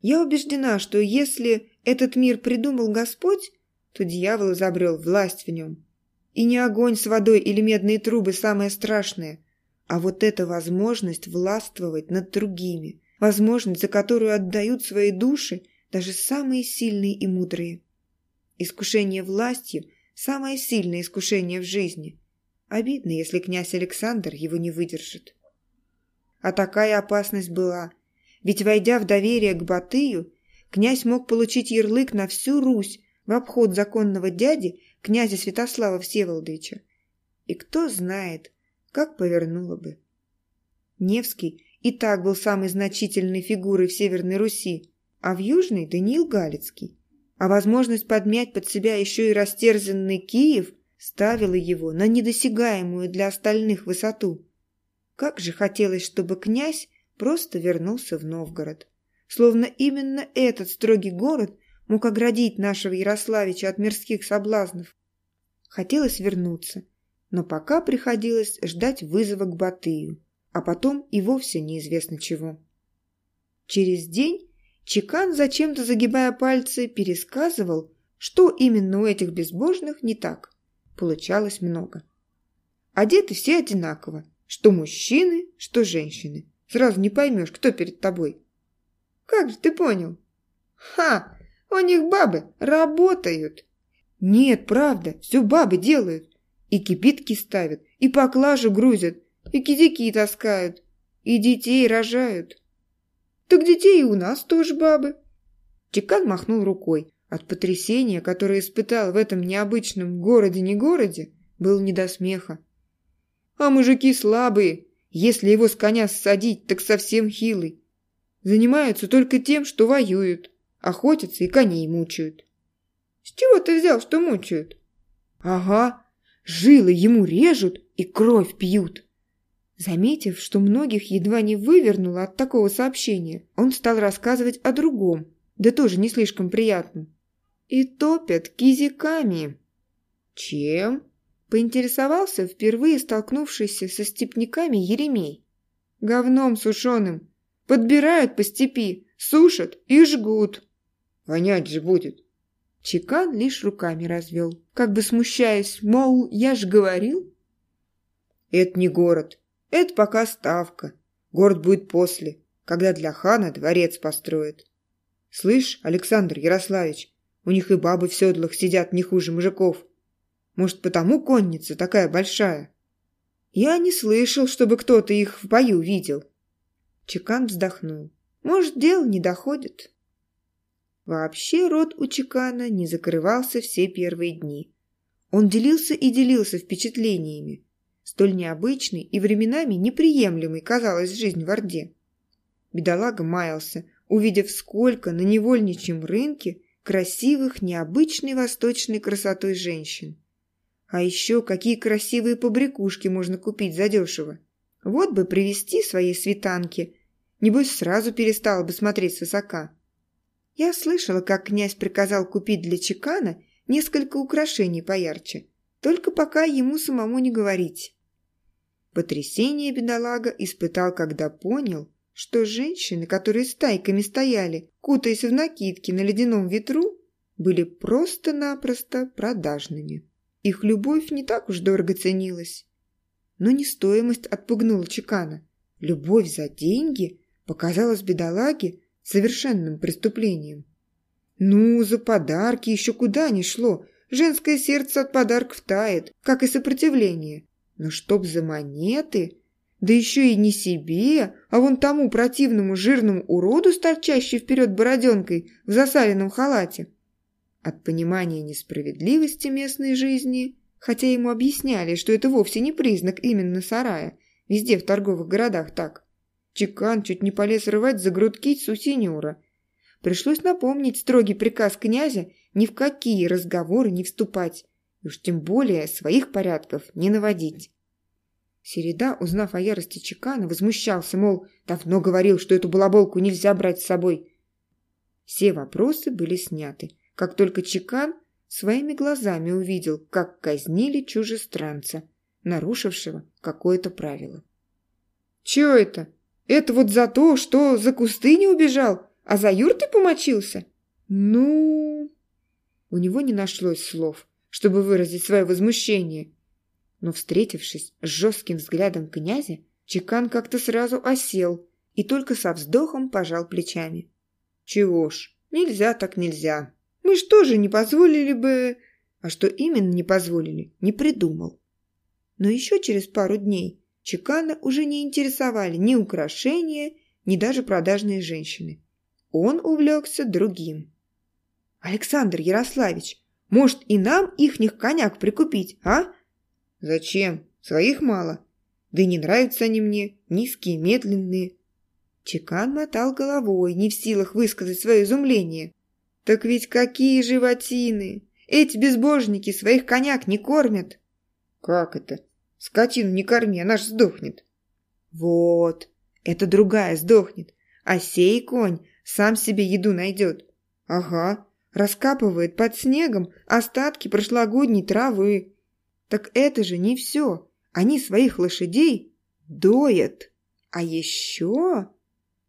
Я убеждена, что если этот мир придумал Господь, то дьявол изобрел власть в нем. И не огонь с водой или медные трубы самое страшное, а вот эта возможность властвовать над другими, возможность, за которую отдают свои души даже самые сильные и мудрые. Искушение властью – самое сильное искушение в жизни. Обидно, если князь Александр его не выдержит. А такая опасность была – ведь, войдя в доверие к Батыю, князь мог получить ярлык на всю Русь в обход законного дяди, князя Святослава Всеволодовича. И кто знает, как повернуло бы. Невский и так был самой значительной фигурой в Северной Руси, а в Южной – Даниил Галицкий. А возможность подмять под себя еще и растерзанный Киев ставила его на недосягаемую для остальных высоту. Как же хотелось, чтобы князь просто вернулся в Новгород. Словно именно этот строгий город мог оградить нашего Ярославича от мирских соблазнов. Хотелось вернуться, но пока приходилось ждать вызова к Батыю, а потом и вовсе неизвестно чего. Через день Чекан, зачем-то загибая пальцы, пересказывал, что именно у этих безбожных не так. Получалось много. Одеты все одинаково, что мужчины, что женщины. Сразу не поймешь, кто перед тобой. Как же ты понял? Ха! У них бабы работают. Нет, правда, все бабы делают. И кипитки ставят, и поклажу грузят, и кизяки таскают, и детей рожают. Так детей и у нас тоже бабы. Чекан махнул рукой. От потрясения, которое испытал в этом необычном городе-не городе, был не до смеха. А мужики слабые, если его с коня ссадить, так совсем хилый. занимаются только тем, что воюют, охотятся и коней мучают. С чего ты взял, что мучают? Ага, жилы ему режут и кровь пьют. Заметив, что многих едва не вывернуло от такого сообщения, он стал рассказывать о другом, да тоже не слишком приятном. И топят кизиками. Чем? Поинтересовался впервые столкнувшийся со степняками Еремей. Говном сушеным. Подбирают по степи, сушат и жгут. Вонять же будет. Чекан лишь руками развел, как бы смущаясь, мол, я ж говорил. Это не город, это пока ставка. Город будет после, когда для хана дворец построят. Слышь, Александр Ярославич, у них и бабы в седлах сидят не хуже мужиков. Может, потому конница такая большая? Я не слышал, чтобы кто-то их в бою видел. Чекан вздохнул. Может, дело не доходит. Вообще рот у Чекана не закрывался все первые дни. Он делился и делился впечатлениями. Столь необычной и временами неприемлемой казалась жизнь в Орде. Бедолага маялся, увидев, сколько на невольничьем рынке красивых, необычной восточной красотой женщин. А еще какие красивые побрякушки можно купить задешево. Вот бы привезти свои светанки. Небось, сразу перестала бы смотреть с высока. Я слышала, как князь приказал купить для чекана несколько украшений поярче. Только пока ему самому не говорить. Потрясение бедолага испытал, когда понял, что женщины, которые стайками стояли, кутаясь в накидки на ледяном ветру, были просто-напросто продажными. Их любовь не так уж дорого ценилась. Но не стоимость отпугнула Чекана. Любовь за деньги показалась бедолаге совершенным преступлением. Ну, за подарки еще куда ни шло. Женское сердце от подарков тает, как и сопротивление. Но чтоб за монеты, да еще и не себе, а вон тому противному жирному уроду с торчащей вперед бороденкой в засаленном халате. От понимания несправедливости местной жизни, хотя ему объясняли, что это вовсе не признак именно сарая, везде в торговых городах так. Чекан чуть не полез рвать за грудки сусенера. Пришлось напомнить строгий приказ князя ни в какие разговоры не вступать, и уж тем более своих порядков не наводить. Середа, узнав о ярости Чекана, возмущался, мол, давно говорил, что эту балаболку нельзя брать с собой. Все вопросы были сняты, как только Чекан своими глазами увидел, как казнили чужестранца, нарушившего какое-то правило. «Чё это? Это вот за то, что за кусты не убежал, а за юрты помочился?» «Ну...» У него не нашлось слов, чтобы выразить свое возмущение. Но, встретившись с жестким взглядом князя, Чекан как-то сразу осел и только со вздохом пожал плечами. «Чего ж, нельзя так нельзя. Мы ж тоже не позволили бы...» А что именно не позволили, не придумал. Но еще через пару дней Чекана уже не интересовали ни украшения, ни даже продажные женщины. Он увлекся другим. «Александр Ярославич, может, и нам ихних коняк прикупить, а?» «Зачем? Своих мало. Да и не нравятся они мне, низкие, медленные». Чекан мотал головой, не в силах высказать свое изумление. «Так ведь какие животины! Эти безбожники своих коняк не кормят!» «Как это? Скотину не корми, она ж сдохнет!» «Вот, это другая сдохнет, а сей конь сам себе еду найдет. Ага, раскапывает под снегом остатки прошлогодней травы. Так это же не все. Они своих лошадей доят. А еще...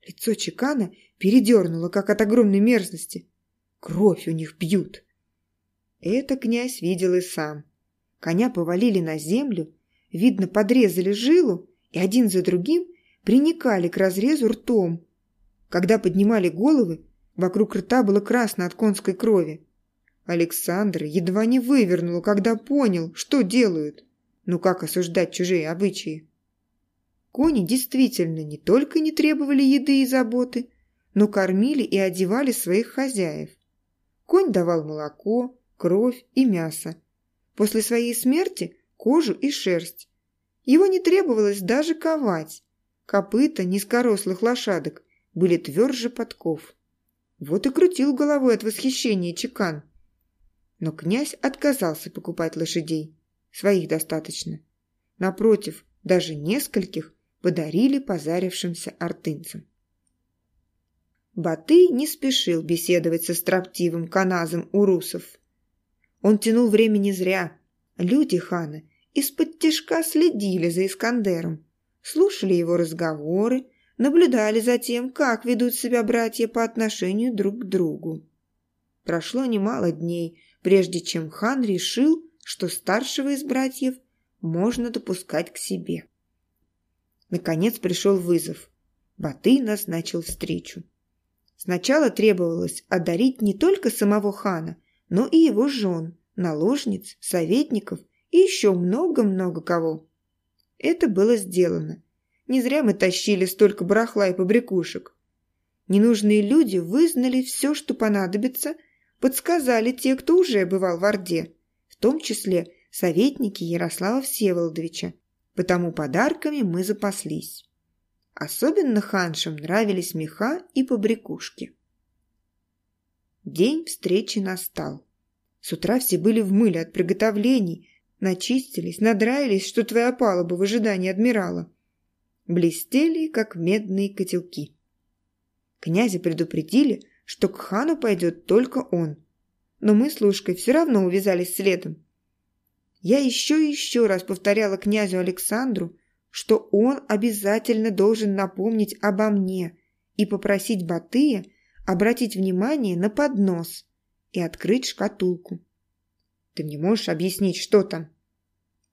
Лицо Чекана передернуло, как от огромной мерзости. Кровь у них пьют. Это князь видел и сам. Коня повалили на землю, видно, подрезали жилу и один за другим приникали к разрезу ртом. Когда поднимали головы, Вокруг рта было красно от конской крови. Александр едва не вывернул, когда понял, что делают. Ну как осуждать чужие обычаи? Кони действительно не только не требовали еды и заботы, но кормили и одевали своих хозяев. Конь давал молоко, кровь и мясо. После своей смерти – кожу и шерсть. Его не требовалось даже ковать. Копыта низкорослых лошадок были тверже подков. Вот и крутил головой от восхищения чекан. Но князь отказался покупать лошадей. Своих достаточно. Напротив, даже нескольких подарили позарившимся артынцам. Баты не спешил беседовать со строптивым каназом урусов. Он тянул времени зря. Люди хана из-под тяжка следили за Искандером, слушали его разговоры, наблюдали за тем, как ведут себя братья по отношению друг к другу. Прошло немало дней, прежде чем хан решил, что старшего из братьев можно допускать к себе. Наконец пришел вызов. Баты назначил встречу. Сначала требовалось одарить не только самого хана, но и его жен, наложниц, советников и еще много-много кого. Это было сделано. Не зря мы тащили столько барахла и побрякушек. Ненужные люди вызнали все, что понадобится, подсказали те, кто уже бывал в Орде, в том числе советники Ярослава Всеволодовича, потому подарками мы запаслись. Особенно ханшам нравились меха и побрякушки. День встречи настал. С утра все были в мыле от приготовлений, начистились, надраились, что твоя палуба в ожидании адмирала. Блестели, как медные котелки. Князя предупредили, что к хану пойдет только он. Но мы с Лушкой все равно увязались следом. Я еще и еще раз повторяла князю Александру, что он обязательно должен напомнить обо мне и попросить Батыя обратить внимание на поднос и открыть шкатулку. Ты мне можешь объяснить, что там?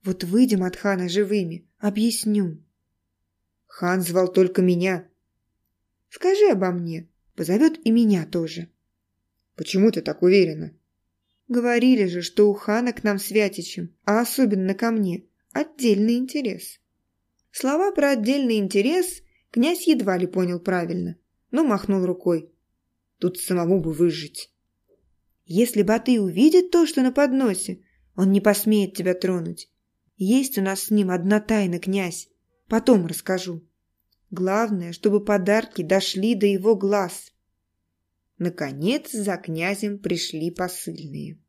Вот выйдем от хана живыми, объясню. Хан звал только меня. Скажи обо мне, позовет и меня тоже. Почему ты так уверена? Говорили же, что у хана к нам святичем, а особенно ко мне, отдельный интерес. Слова про отдельный интерес князь едва ли понял правильно, но махнул рукой. Тут самому бы выжить. Если Баты увидит то, что на подносе, он не посмеет тебя тронуть. Есть у нас с ним одна тайна, князь. Потом расскажу. Главное, чтобы подарки дошли до его глаз. Наконец за князем пришли посыльные.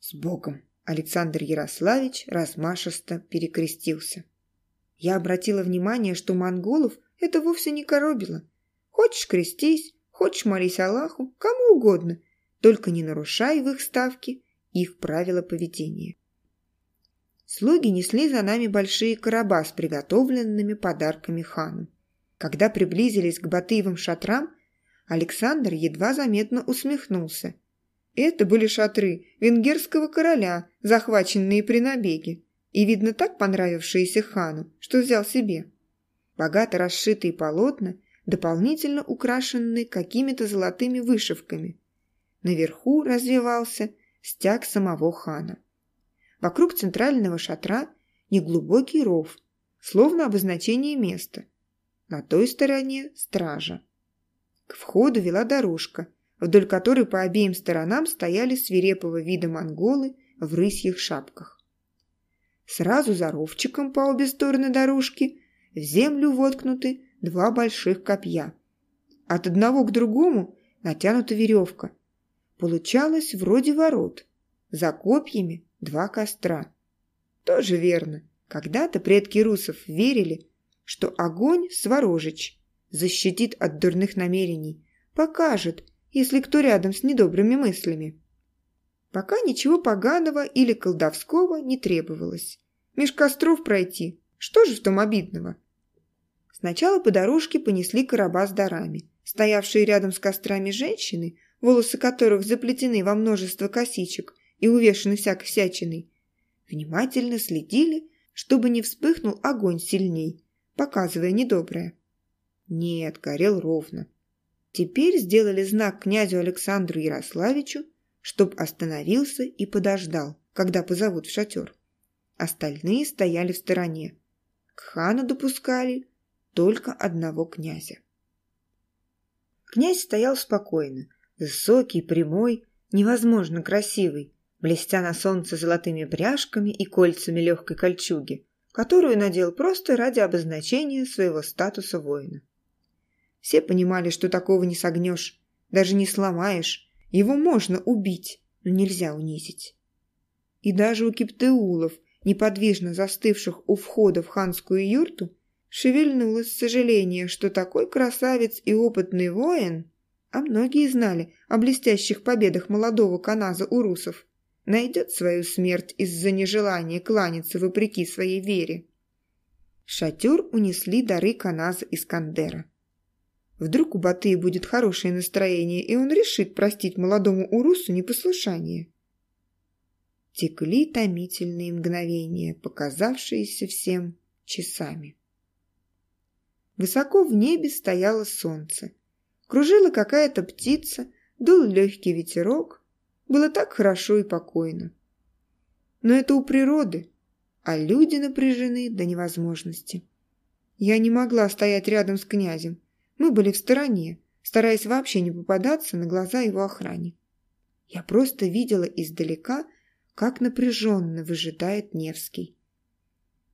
С Богом! Александр Ярославич размашисто перекрестился. Я обратила внимание, что монголов это вовсе не коробило. Хочешь крестись, хочешь молись Аллаху, кому угодно, только не нарушай в их ставке их правила поведения. Слуги несли за нами большие короба с приготовленными подарками хану. Когда приблизились к Батыевым шатрам, Александр едва заметно усмехнулся. Это были шатры венгерского короля, захваченные при набеге, и, видно, так понравившиеся хану, что взял себе. Богато расшитые полотна, дополнительно украшенные какими-то золотыми вышивками. Наверху развивался стяг самого хана. Вокруг центрального шатра неглубокий ров, словно обозначение места. На той стороне стража. К входу вела дорожка, вдоль которой по обеим сторонам стояли свирепого вида монголы в рысьих шапках. Сразу за ровчиком по обе стороны дорожки в землю воткнуты два больших копья. От одного к другому натянута веревка. Получалось вроде ворот. За копьями два костра. Тоже верно. Когда-то предки русов верили, что огонь Сворожич защитит от дурных намерений, покажет, если кто рядом с недобрыми мыслями. Пока ничего поганого или колдовского не требовалось. Меж костров пройти, что же в том обидного? Сначала по дорожке понесли короба с дарами. Стоявшие рядом с кострами женщины, волосы которых заплетены во множество косичек и увешаны всякой всячиной, внимательно следили, чтобы не вспыхнул огонь сильней, показывая недоброе. Нет, горел ровно. Теперь сделали знак князю Александру Ярославичу, чтоб остановился и подождал, когда позовут в шатер. Остальные стояли в стороне. К хану допускали только одного князя. Князь стоял спокойно, высокий, прямой, невозможно красивый, блестя на солнце золотыми пряжками и кольцами легкой кольчуги, которую надел просто ради обозначения своего статуса воина. Все понимали, что такого не согнешь, даже не сломаешь. Его можно убить, но нельзя унизить. И даже у киптеулов, неподвижно застывших у входа в ханскую юрту, шевельнулось сожаление, что такой красавец и опытный воин, а многие знали о блестящих победах молодого каназа урусов, найдет свою смерть из-за нежелания кланяться вопреки своей вере. Шатер унесли дары каназа Искандера. Вдруг у Батыя будет хорошее настроение, и он решит простить молодому урусу непослушание. Текли томительные мгновения, показавшиеся всем часами. Высоко в небе стояло солнце. Кружила какая-то птица, дул легкий ветерок. Было так хорошо и покойно. Но это у природы, а люди напряжены до невозможности. Я не могла стоять рядом с князем. Мы были в стороне, стараясь вообще не попадаться на глаза его охране. Я просто видела издалека, как напряженно выжидает Невский.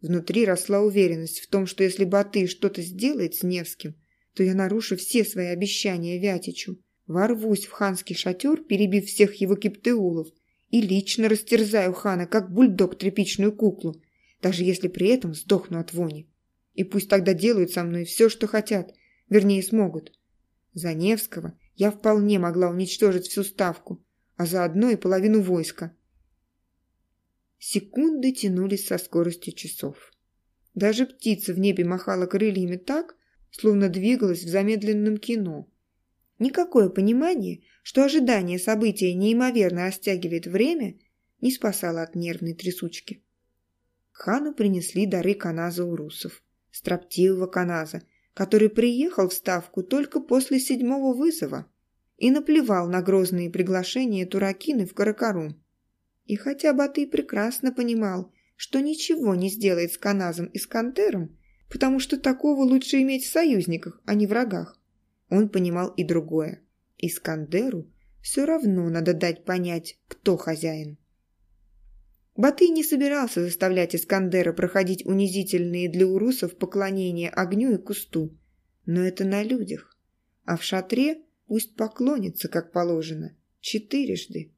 Внутри росла уверенность в том, что если Баты что-то сделает с Невским, то я нарушу все свои обещания Вятичу, ворвусь в ханский шатер, перебив всех его киптеулов, и лично растерзаю хана, как бульдог тряпичную куклу, даже если при этом сдохну от вони. И пусть тогда делают со мной все, что хотят, вернее, смогут. За Невского я вполне могла уничтожить всю ставку, а заодно и половину войска. Секунды тянулись со скоростью часов. Даже птица в небе махала крыльями так, словно двигалась в замедленном кино. Никакое понимание, что ожидание события неимоверно растягивает время, не спасало от нервной трясучки. Хану принесли дары каназа урусов, строптивого каназа, который приехал в Ставку только после седьмого вызова и наплевал на грозные приглашения Туракины в Каракарум. И хотя Батый прекрасно понимал, что ничего не сделает с Каназом и с Кантером, потому что такого лучше иметь в союзниках, а не врагах, он понимал и другое. Искандеру все равно надо дать понять, кто хозяин. Батый не собирался заставлять Искандера проходить унизительные для урусов поклонения огню и кусту, но это на людях, а в шатре пусть поклонится, как положено, четырежды.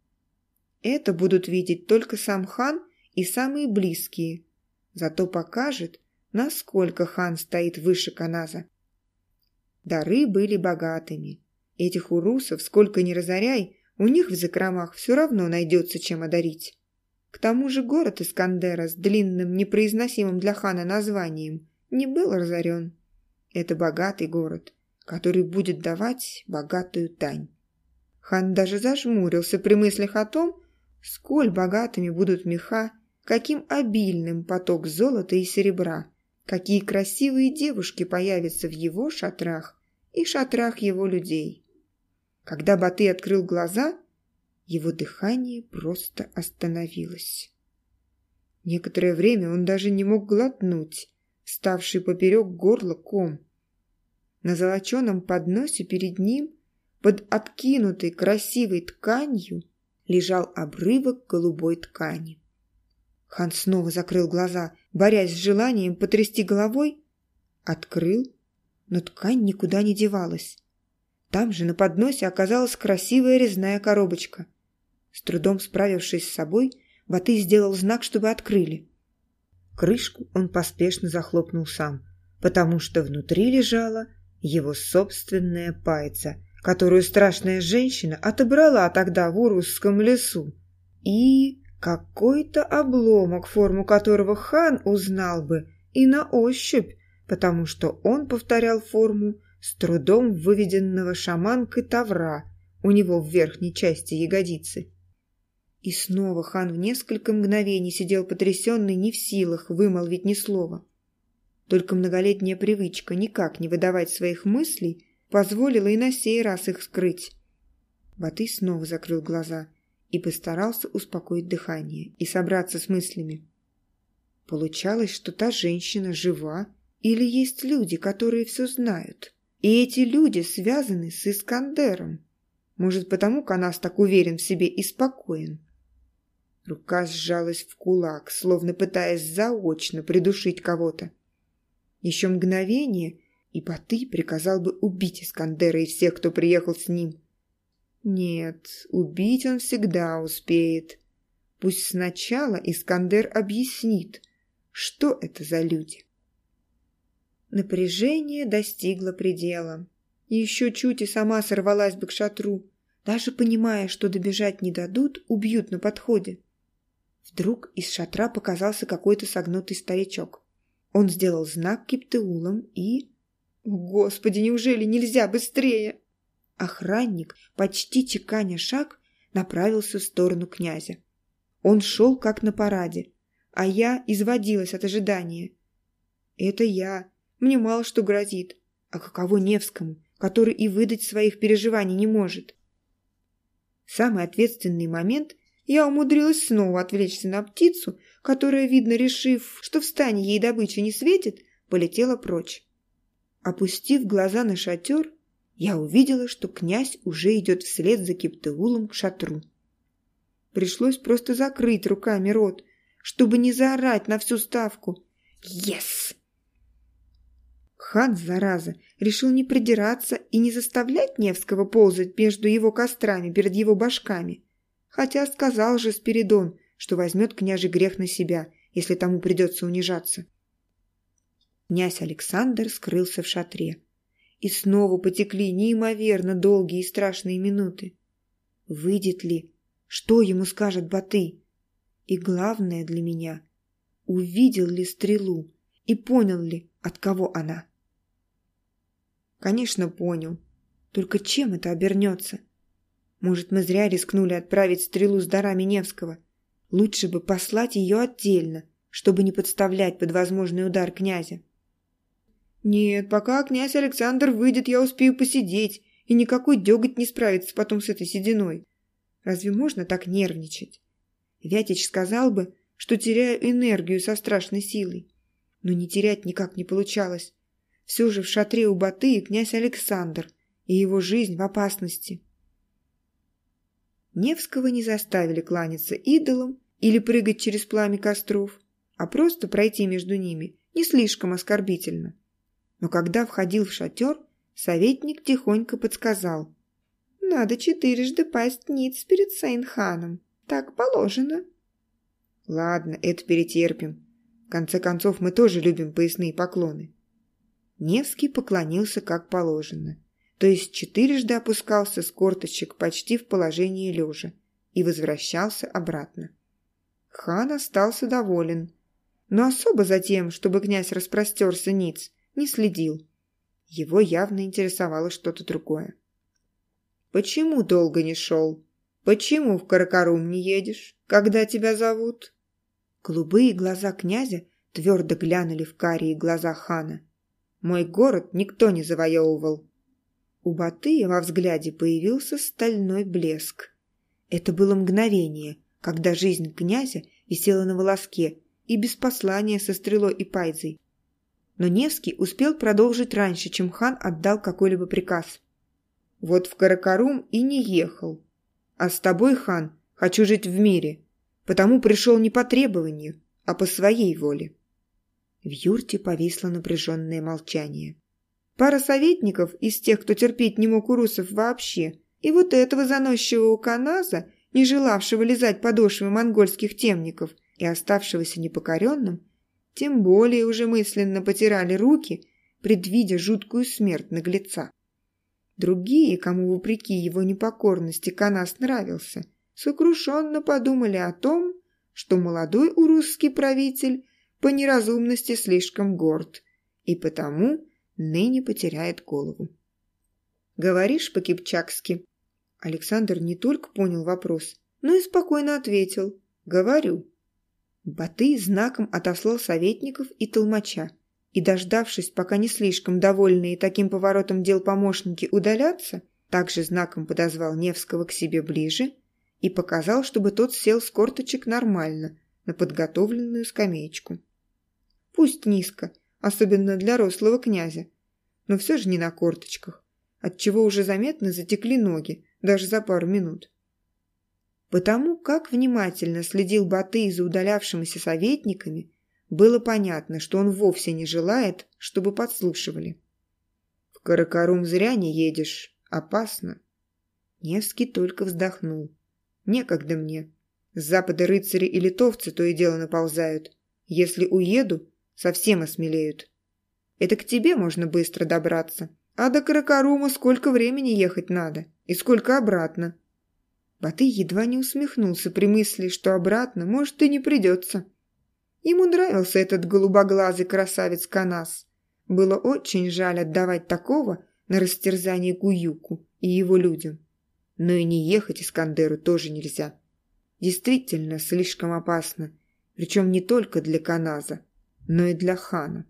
Это будут видеть только сам хан и самые близкие. Зато покажет, насколько хан стоит выше Каназа. Дары были богатыми. Этих урусов, сколько ни разоряй, у них в закромах все равно найдется, чем одарить. К тому же город Искандера с длинным, непроизносимым для хана названием не был разорен. Это богатый город, который будет давать богатую тань. Хан даже зажмурился при мыслях о том, сколь богатыми будут меха, каким обильным поток золота и серебра, какие красивые девушки появятся в его шатрах и шатрах его людей. Когда Баты открыл глаза, его дыхание просто остановилось. Некоторое время он даже не мог глотнуть, ставший поперек горла ком. На золоченом подносе перед ним, под откинутой красивой тканью, лежал обрывок голубой ткани. Хан снова закрыл глаза, борясь с желанием потрясти головой. Открыл, но ткань никуда не девалась. Там же на подносе оказалась красивая резная коробочка. С трудом справившись с собой, Батый сделал знак, чтобы открыли. Крышку он поспешно захлопнул сам, потому что внутри лежала его собственная пайца, которую страшная женщина отобрала тогда в Урусском лесу. И какой-то обломок, форму которого хан узнал бы и на ощупь, потому что он повторял форму с трудом выведенного шаманкой тавра у него в верхней части ягодицы. И снова хан в несколько мгновений сидел потрясенный не в силах вымолвить ни слова. Только многолетняя привычка никак не выдавать своих мыслей позволила и на сей раз их скрыть. Батый снова закрыл глаза и постарался успокоить дыхание и собраться с мыслями. Получалось, что та женщина жива или есть люди, которые все знают. И эти люди связаны с Искандером. Может, потому Канас так уверен в себе и спокоен. Рука сжалась в кулак, словно пытаясь заочно придушить кого-то. Еще мгновение, и Батый приказал бы убить Искандера и всех, кто приехал с ним. Нет, убить он всегда успеет. Пусть сначала Искандер объяснит, что это за люди. Напряжение достигло предела. Еще чуть и сама сорвалась бы к шатру, даже понимая, что добежать не дадут, убьют на подходе. Вдруг из шатра показался какой-то согнутый старичок. Он сделал знак киптеулом и... Господи, неужели нельзя быстрее? Охранник, почти чеканя шаг, направился в сторону князя. Он шел как на параде, а я изводилась от ожидания. Это я. Мне мало что грозит. А каково Невскому, который и выдать своих переживаний не может? самый ответственный момент я умудрилась снова отвлечься на птицу, которая, видно, решив, что в стане ей добыча не светит, полетела прочь. Опустив глаза на шатер, я увидела, что князь уже идет вслед за Киптеулом к шатру. Пришлось просто закрыть руками рот, чтобы не заорать на всю ставку. «Ес!» Хан, зараза, решил не придираться и не заставлять Невского ползать между его кострами перед его башками. Хотя сказал же Спиридон, что возьмет княжий грех на себя, если тому придется унижаться. Князь Александр скрылся в шатре. И снова потекли неимоверно долгие и страшные минуты. Выйдет ли? Что ему скажет Баты? И главное для меня, увидел ли стрелу и понял ли, от кого она? Конечно, понял. Только чем это обернется? Может, мы зря рискнули отправить стрелу с дарами Невского? Лучше бы послать ее отдельно, чтобы не подставлять под возможный удар князя. Нет, пока князь Александр выйдет, я успею посидеть, и никакой деготь не справится потом с этой сединой. Разве можно так нервничать? Вятич сказал бы, что теряю энергию со страшной силой. Но не терять никак не получалось. Все же в шатре у Батыя князь Александр, и его жизнь в опасности. Невского не заставили кланяться идолам или прыгать через пламя костров, а просто пройти между ними не слишком оскорбительно. Но когда входил в шатер, советник тихонько подсказал. «Надо четырежды пасть ниц перед Сейнханом. Так положено». «Ладно, это перетерпим. В конце концов, мы тоже любим поясные поклоны». Невский поклонился как положено, то есть четырежды опускался с корточек почти в положении лежа и возвращался обратно. Хан остался доволен, но особо за тем, чтобы князь распростерся ниц, не следил. Его явно интересовало что-то другое. «Почему долго не шел? Почему в Каракарум не едешь, когда тебя зовут?» Голубые глаза князя твердо глянули в карие глаза хана. «Мой город никто не завоевывал». У Батыя во взгляде появился стальной блеск. Это было мгновение, когда жизнь князя висела на волоске и без послания со стрелой и пайзой. Но Невский успел продолжить раньше, чем хан отдал какой-либо приказ. «Вот в Каракарум и не ехал. А с тобой, хан, хочу жить в мире, потому пришел не по требованию, а по своей воле». В юрте повисло напряженное молчание. Пара советников из тех, кто терпеть не мог урусов вообще, и вот этого заносчивого каназа, не желавшего лизать подошвы монгольских темников и оставшегося непокоренным, тем более уже мысленно потирали руки, предвидя жуткую смерть наглеца. Другие, кому вопреки его непокорности Канас нравился, сокрушенно подумали о том, что молодой урусский правитель по неразумности слишком горд и потому ныне потеряет голову. «Говоришь по-кипчакски?» Александр не только понял вопрос, но и спокойно ответил «Говорю». Батый знаком отослал советников и толмача, и, дождавшись, пока не слишком довольные таким поворотом дел помощники удалятся, также знаком подозвал Невского к себе ближе и показал, чтобы тот сел с корточек нормально, на подготовленную скамеечку. Пусть низко, особенно для рослого князя, но все же не на корточках, отчего уже заметно затекли ноги, даже за пару минут. Потому как внимательно следил Батый за удалявшимися советниками, было понятно, что он вовсе не желает, чтобы подслушивали. Каракарум зря не едешь. Опасно. Невский только вздохнул. Некогда мне. С запада рыцари и литовцы то и дело наползают. Если уеду, совсем осмелеют. Это к тебе можно быстро добраться. А до Каракарума сколько времени ехать надо? И сколько обратно? Батый едва не усмехнулся при мысли, что обратно, может, и не придется. Ему нравился этот голубоглазый красавец Канас. Было очень жаль отдавать такого на растерзание Гуюку и его людям. Но и не ехать Искандеру тоже нельзя. Действительно, слишком опасно. Причем не только для Каназа, но и для хана.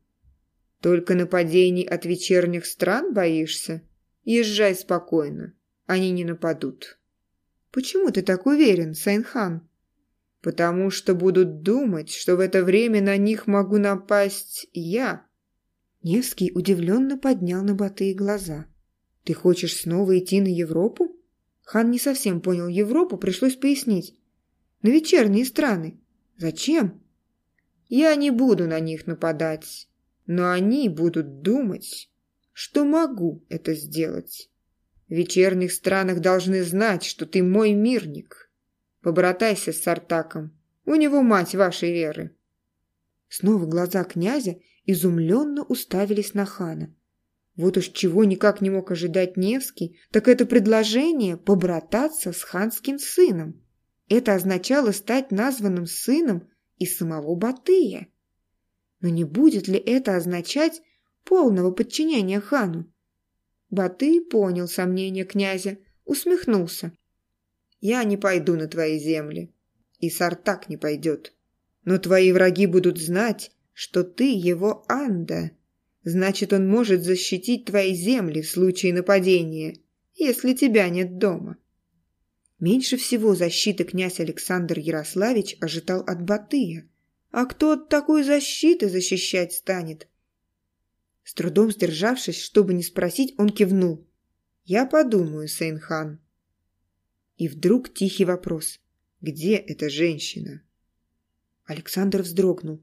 Только нападений от вечерних стран боишься? Езжай спокойно, они не нападут. Почему ты так уверен, Саинхан? Потому что будут думать, что в это время на них могу напасть я. Невский удивленно поднял на Батыя глаза. Ты хочешь снова идти на Европу? Хан не совсем понял Европу, пришлось пояснить. На вечерние страны. Зачем? Я не буду на них нападать но они будут думать, что могу это сделать. В вечерних странах должны знать, что ты мой мирник. Побратайся с Сартаком, у него мать вашей веры». Снова глаза князя изумленно уставились на хана. Вот уж чего никак не мог ожидать Невский, так это предложение побрататься с ханским сыном. Это означало стать названным сыном и самого Батыя. Но не будет ли это означать полного подчинения хану? Батый понял сомнения князя, усмехнулся. «Я не пойду на твои земли, и Сартак не пойдет. Но твои враги будут знать, что ты его Анда. Значит, он может защитить твои земли в случае нападения, если тебя нет дома». Меньше всего защиты князь Александр Ярославич ожидал от Батыя – а кто от такой защиты защищать станет? С трудом сдержавшись, чтобы не спросить, он кивнул. «Я подумаю, Сейнхан». И вдруг тихий вопрос. «Где эта женщина?» Александр вздрогнул.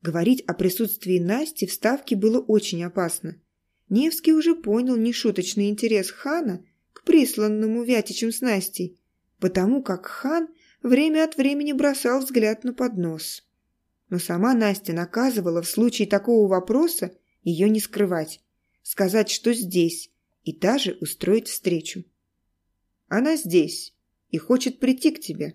Говорить о присутствии Насти в Ставке было очень опасно. Невский уже понял нешуточный интерес хана к присланному Вятичем с Настей, потому как хан время от времени бросал взгляд на поднос но сама Настя наказывала в случае такого вопроса ее не скрывать, сказать, что здесь, и даже устроить встречу. Она здесь и хочет прийти к тебе.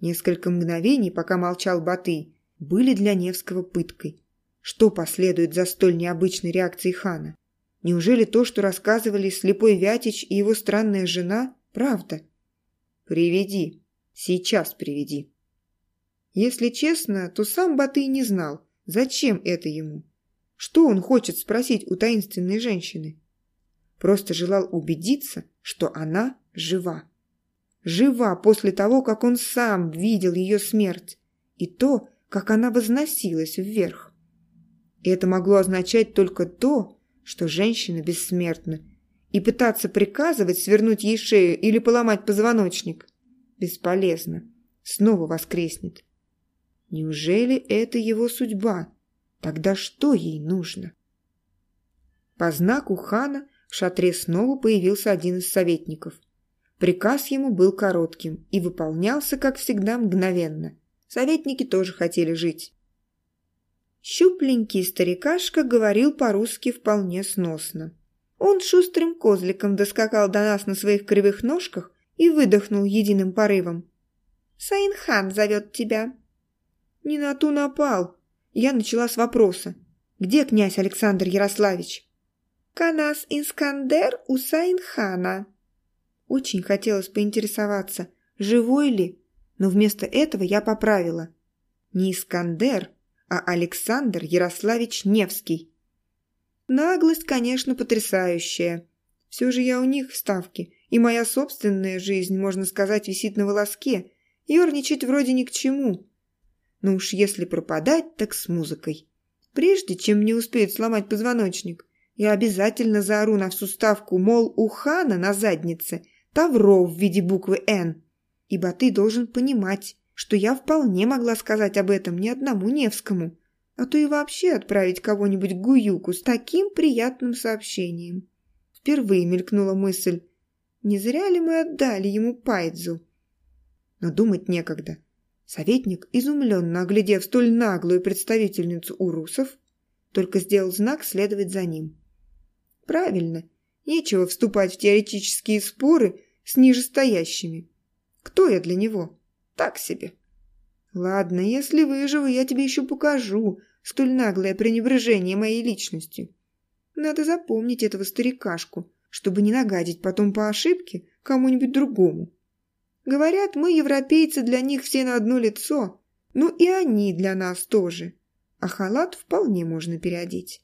Несколько мгновений, пока молчал Батый, были для Невского пыткой. Что последует за столь необычной реакцией хана? Неужели то, что рассказывали слепой Вятич и его странная жена, правда? «Приведи. Сейчас приведи». Если честно, то сам Батый не знал, зачем это ему. Что он хочет спросить у таинственной женщины? Просто желал убедиться, что она жива. Жива после того, как он сам видел ее смерть, и то, как она возносилась вверх. И это могло означать только то, что женщина бессмертна, и пытаться приказывать свернуть ей шею или поломать позвоночник бесполезно. Снова воскреснет. Неужели это его судьба? Тогда что ей нужно? По знаку хана в шатре снова появился один из советников. Приказ ему был коротким и выполнялся, как всегда, мгновенно. Советники тоже хотели жить. Щупленький старикашка говорил по-русски вполне сносно. Он шустрым козликом доскакал до нас на своих кривых ножках и выдохнул единым порывом. «Саинхан зовет тебя». «Не на ту напал!» Я начала с вопроса. «Где князь Александр Ярославич?» «Каназ Искандер у Саинхана». Очень хотелось поинтересоваться, живой ли, но вместо этого я поправила. Не Искандер, а Александр Ярославич Невский. Наглость, конечно, потрясающая. Все же я у них в ставке, и моя собственная жизнь, можно сказать, висит на волоске. Ёрничать вроде ни к чему. Но уж если пропадать, так с музыкой. Прежде чем мне успеют сломать позвоночник, я обязательно заору на всю ставку, мол, у хана на заднице тавро в виде буквы «Н». Ибо ты должен понимать, что я вполне могла сказать об этом ни одному Невскому, а то и вообще отправить кого-нибудь к Гуюку с таким приятным сообщением. Впервые мелькнула мысль, не зря ли мы отдали ему Пайдзу? Но думать некогда. Советник, изумленно оглядев столь наглую представительницу урусов, только сделал знак следовать за ним. Правильно, нечего вступать в теоретические споры с нижестоящими. Кто я для него? Так себе. Ладно, если выживу, я тебе еще покажу столь наглое пренебрежение моей личностью. Надо запомнить этого старикашку, чтобы не нагадить потом по ошибке кому-нибудь другому. Говорят, мы, европейцы, для них все на одно лицо. Ну и они для нас тоже. А халат вполне можно переодеть.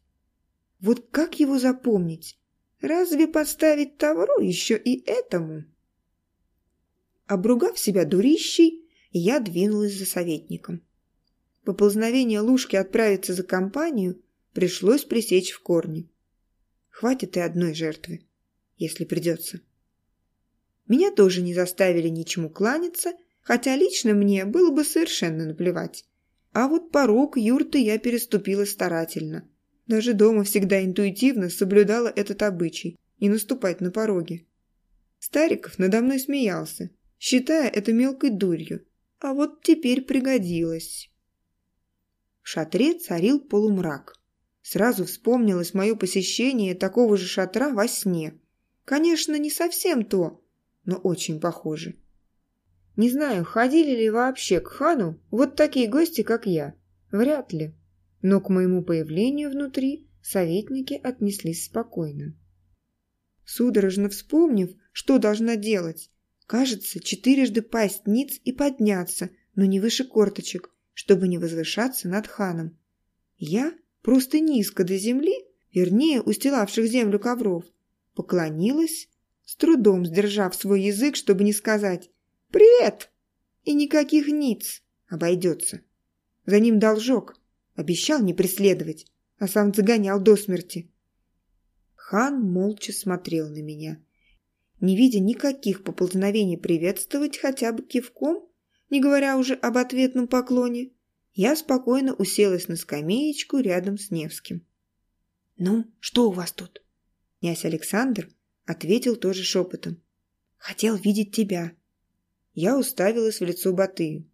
Вот как его запомнить? Разве подставить тавру еще и этому? Обругав себя дурищей, я двинулась за советником. Поползновение Лужки отправиться за компанию пришлось пресечь в корне. Хватит и одной жертвы, если придется. Меня тоже не заставили ничему кланяться, хотя лично мне было бы совершенно наплевать. А вот порог юрты я переступила старательно. Даже дома всегда интуитивно соблюдала этот обычай – не наступать на пороге. Стариков надо мной смеялся, считая это мелкой дурью, а вот теперь пригодилось. В шатре царил полумрак. Сразу вспомнилось мое посещение такого же шатра во сне. Конечно, не совсем то, но очень похожи. Не знаю, ходили ли вообще к хану вот такие гости, как я. Вряд ли. Но к моему появлению внутри советники отнеслись спокойно. Судорожно вспомнив, что должна делать, кажется, четырежды пасть ниц и подняться, но не выше корточек, чтобы не возвышаться над ханом. Я просто низко до земли, вернее, устилавших землю ковров, поклонилась с трудом сдержав свой язык, чтобы не сказать «Привет!» и никаких ниц обойдется. За ним должок, обещал не преследовать, а сам загонял до смерти. Хан молча смотрел на меня, не видя никаких поползновений приветствовать хотя бы кивком, не говоря уже об ответном поклоне, я спокойно уселась на скамеечку рядом с Невским. «Ну, что у вас тут?» Князь Александр Ответил тоже шепотом. «Хотел видеть тебя». Я уставилась в лицо Батыю.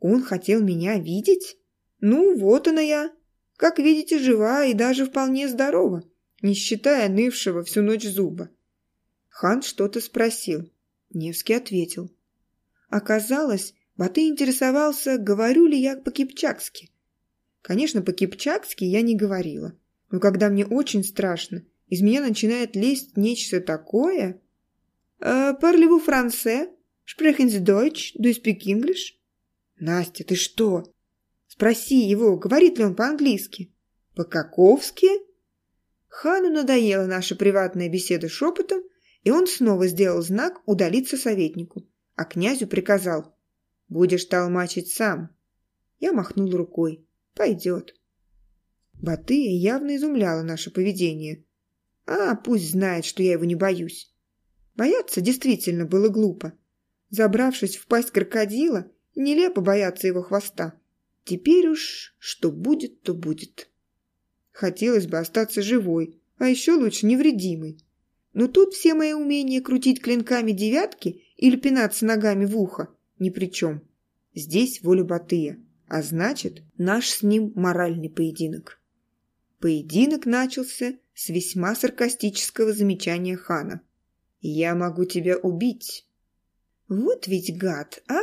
«Он хотел меня видеть? Ну, вот она я. Как видите, жива и даже вполне здорова, не считая нывшего всю ночь зуба». Хан что-то спросил. Невский ответил. Оказалось, Батый интересовался, говорю ли я по-кипчакски. Конечно, по-кипчакски я не говорила, но когда мне очень страшно из меня начинает лезть нечто такое. «Парлеву франце? Sprechen Sie Deutsch? Do you speak English?» «Настя, ты что?» «Спроси его, говорит ли он по-английски?» «По-каковски?» Хану надоела наша приватная беседа шепотом, и он снова сделал знак удалиться советнику, а князю приказал «Будешь толмачить сам». Я махнул рукой «Пойдет». Батыя явно изумляла наше поведение, а, пусть знает, что я его не боюсь. Бояться действительно было глупо. Забравшись в пасть крокодила, нелепо бояться его хвоста. Теперь уж что будет, то будет. Хотелось бы остаться живой, а еще лучше невредимой. Но тут все мои умения крутить клинками девятки или пинаться ногами в ухо ни при чем. Здесь воля Батыя, а значит, наш с ним моральный поединок. Поединок начался с весьма саркастического замечания хана. «Я могу тебя убить». «Вот ведь гад, а?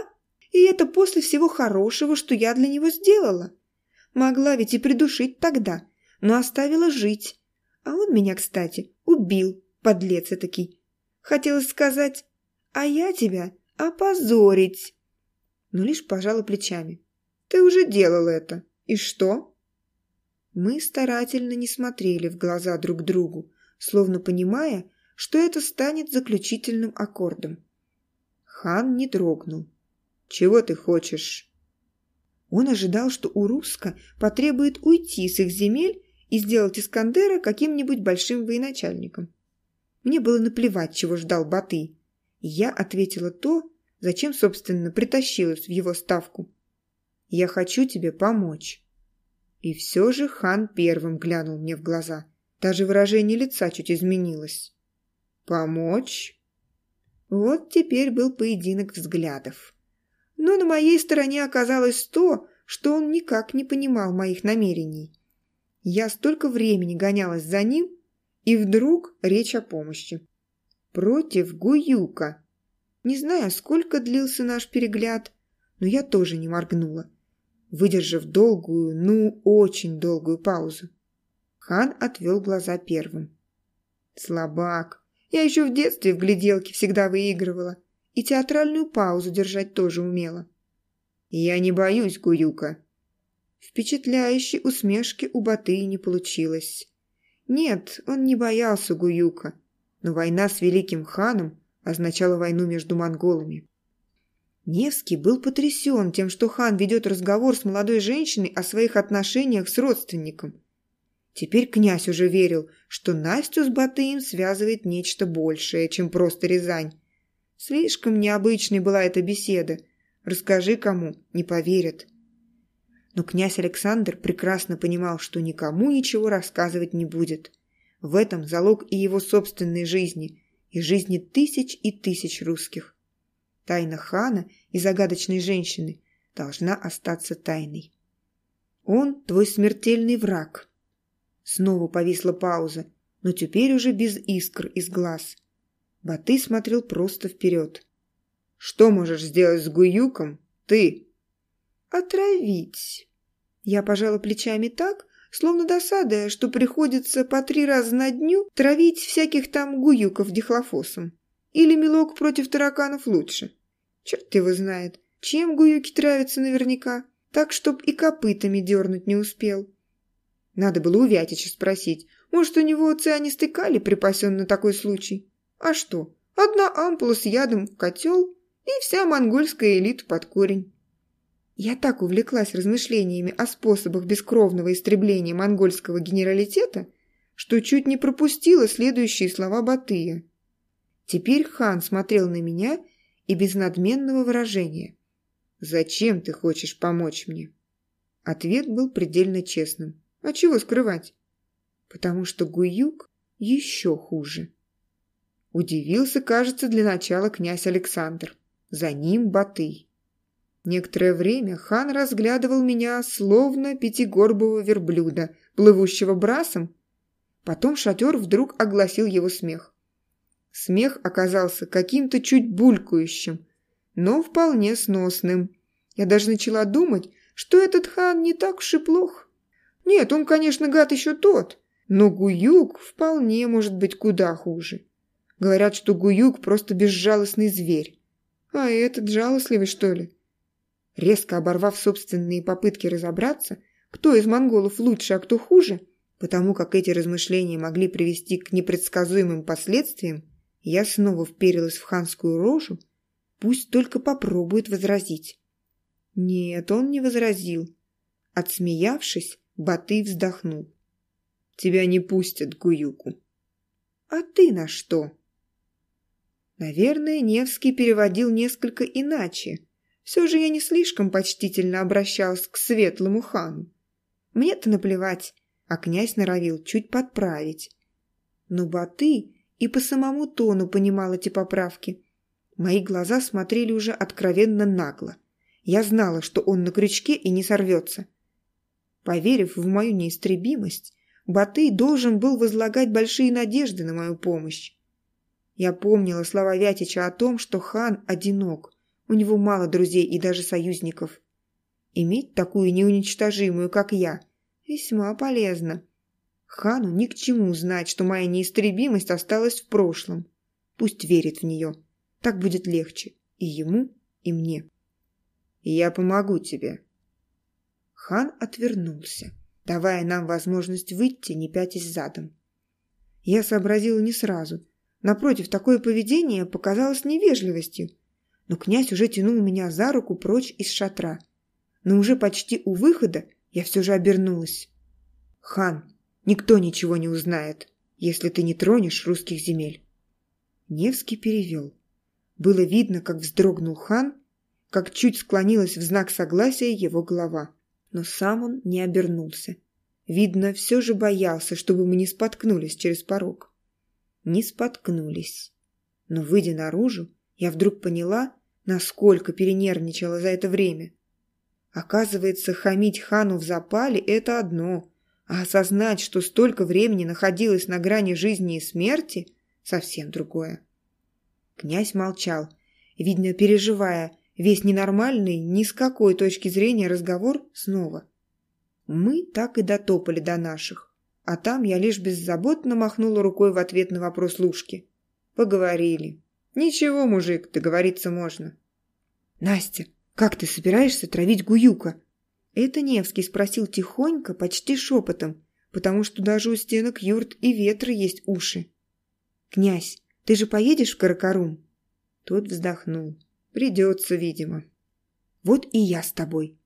И это после всего хорошего, что я для него сделала. Могла ведь и придушить тогда, но оставила жить. А он меня, кстати, убил, подлец этакий. Хотелось сказать, а я тебя опозорить». Но лишь пожала плечами. «Ты уже делал это. И что?» Мы старательно не смотрели в глаза друг другу, словно понимая, что это станет заключительным аккордом. Хан не дрогнул. «Чего ты хочешь?» Он ожидал, что Уруска потребует уйти с их земель и сделать Искандера каким-нибудь большим военачальником. Мне было наплевать, чего ждал Баты. Я ответила то, зачем, собственно, притащилась в его ставку. «Я хочу тебе помочь». И все же хан первым глянул мне в глаза. Даже выражение лица чуть изменилось. «Помочь?» Вот теперь был поединок взглядов. Но на моей стороне оказалось то, что он никак не понимал моих намерений. Я столько времени гонялась за ним, и вдруг речь о помощи. Против Гуюка. Не знаю, сколько длился наш перегляд, но я тоже не моргнула, выдержав долгую, ну, очень долгую паузу. Хан отвел глаза первым. Слабак. Я еще в детстве в гляделке всегда выигрывала. И театральную паузу держать тоже умела. Я не боюсь Гуюка. Впечатляющей усмешки у Батыя не получилось. Нет, он не боялся Гуюка, но война с великим ханом означала войну между монголами. Невский был потрясен тем, что хан ведет разговор с молодой женщиной о своих отношениях с родственником. Теперь князь уже верил, что Настю с Батыем связывает нечто большее, чем просто Рязань. Слишком необычной была эта беседа. Расскажи кому, не поверят. Но князь Александр прекрасно понимал, что никому ничего рассказывать не будет. В этом залог и его собственной жизни, и жизни тысяч и тысяч русских. Тайна хана и загадочной женщины должна остаться тайной. Он твой смертельный враг. Снова повисла пауза, но теперь уже без искр из глаз. Баты смотрел просто вперед. «Что можешь сделать с Гуюком? Ты!» «Отравить!» Я пожала плечами так, словно досадая, что приходится по три раза на дню травить всяких там гуюков дихлофосом. Или мелок против тараканов лучше. Черт его знает, чем Гуюки травятся наверняка, так, чтоб и копытами дернуть не успел. Надо было у Вятича спросить, может, у него цианистый калий припасен на такой случай? А что, одна ампула с ядом в котел, и вся монгольская элита под корень. Я так увлеклась размышлениями о способах бескровного истребления монгольского генералитета, что чуть не пропустила следующие слова Батыя. Теперь хан смотрел на меня и без надменного выражения. «Зачем ты хочешь помочь мне?» Ответ был предельно честным. А чего скрывать? Потому что Гуюк еще хуже. Удивился, кажется, для начала князь Александр. За ним Батый. Некоторое время хан разглядывал меня, словно пятигорбого верблюда, плывущего брасом. Потом шатер вдруг огласил его смех. Смех оказался каким-то чуть булькающим, но вполне сносным. Я даже начала думать, что этот хан не так уж и плох. Нет, он, конечно, гад еще тот, но Гуюк вполне может быть куда хуже. Говорят, что Гуюк просто безжалостный зверь. А этот жалостливый, что ли? Резко оборвав собственные попытки разобраться, кто из монголов лучше, а кто хуже, потому как эти размышления могли привести к непредсказуемым последствиям, я снова вперилась в ханскую рожу, пусть только попробует возразить. Нет, он не возразил. Отсмеявшись, Баты вздохнул. «Тебя не пустят, Гуюку». «А ты на что?» Наверное, Невский переводил несколько иначе. Все же я не слишком почтительно обращалась к светлому хану. Мне-то наплевать, а князь норовил чуть подправить. Но Баты и по самому тону понимал эти поправки. Мои глаза смотрели уже откровенно нагло. Я знала, что он на крючке и не сорвется. Поверив в мою неистребимость, Батый должен был возлагать большие надежды на мою помощь. Я помнила слова Вятича о том, что хан одинок, у него мало друзей и даже союзников. Иметь такую неуничтожимую, как я, весьма полезно. Хану ни к чему знать, что моя неистребимость осталась в прошлом. Пусть верит в нее. Так будет легче. И ему, и мне. «Я помогу тебе». Хан отвернулся, давая нам возможность выйти, не пятясь задом. Я сообразила не сразу. Напротив, такое поведение показалось невежливостью. Но князь уже тянул меня за руку прочь из шатра. Но уже почти у выхода я все же обернулась. «Хан, Никто ничего не узнает, если ты не тронешь русских земель». Невский перевел. Было видно, как вздрогнул хан, как чуть склонилась в знак согласия его голова. Но сам он не обернулся. Видно, все же боялся, чтобы мы не споткнулись через порог. Не споткнулись. Но, выйдя наружу, я вдруг поняла, насколько перенервничала за это время. Оказывается, хамить хану в запале – это одно, а осознать, что столько времени находилась на грани жизни и смерти – совсем другое. Князь молчал, видно, переживая весь ненормальный, ни с какой точки зрения разговор снова. Мы так и дотопали до наших, а там я лишь беззаботно махнула рукой в ответ на вопрос Лушки. Поговорили. Ничего, мужик, договориться можно. Настя, как ты собираешься травить Гуюка? Это Невский спросил тихонько, почти шепотом, потому что даже у стенок юрт и ветра есть уши. «Князь, ты же поедешь в Каракарум?» Тот вздохнул. «Придется, видимо». «Вот и я с тобой.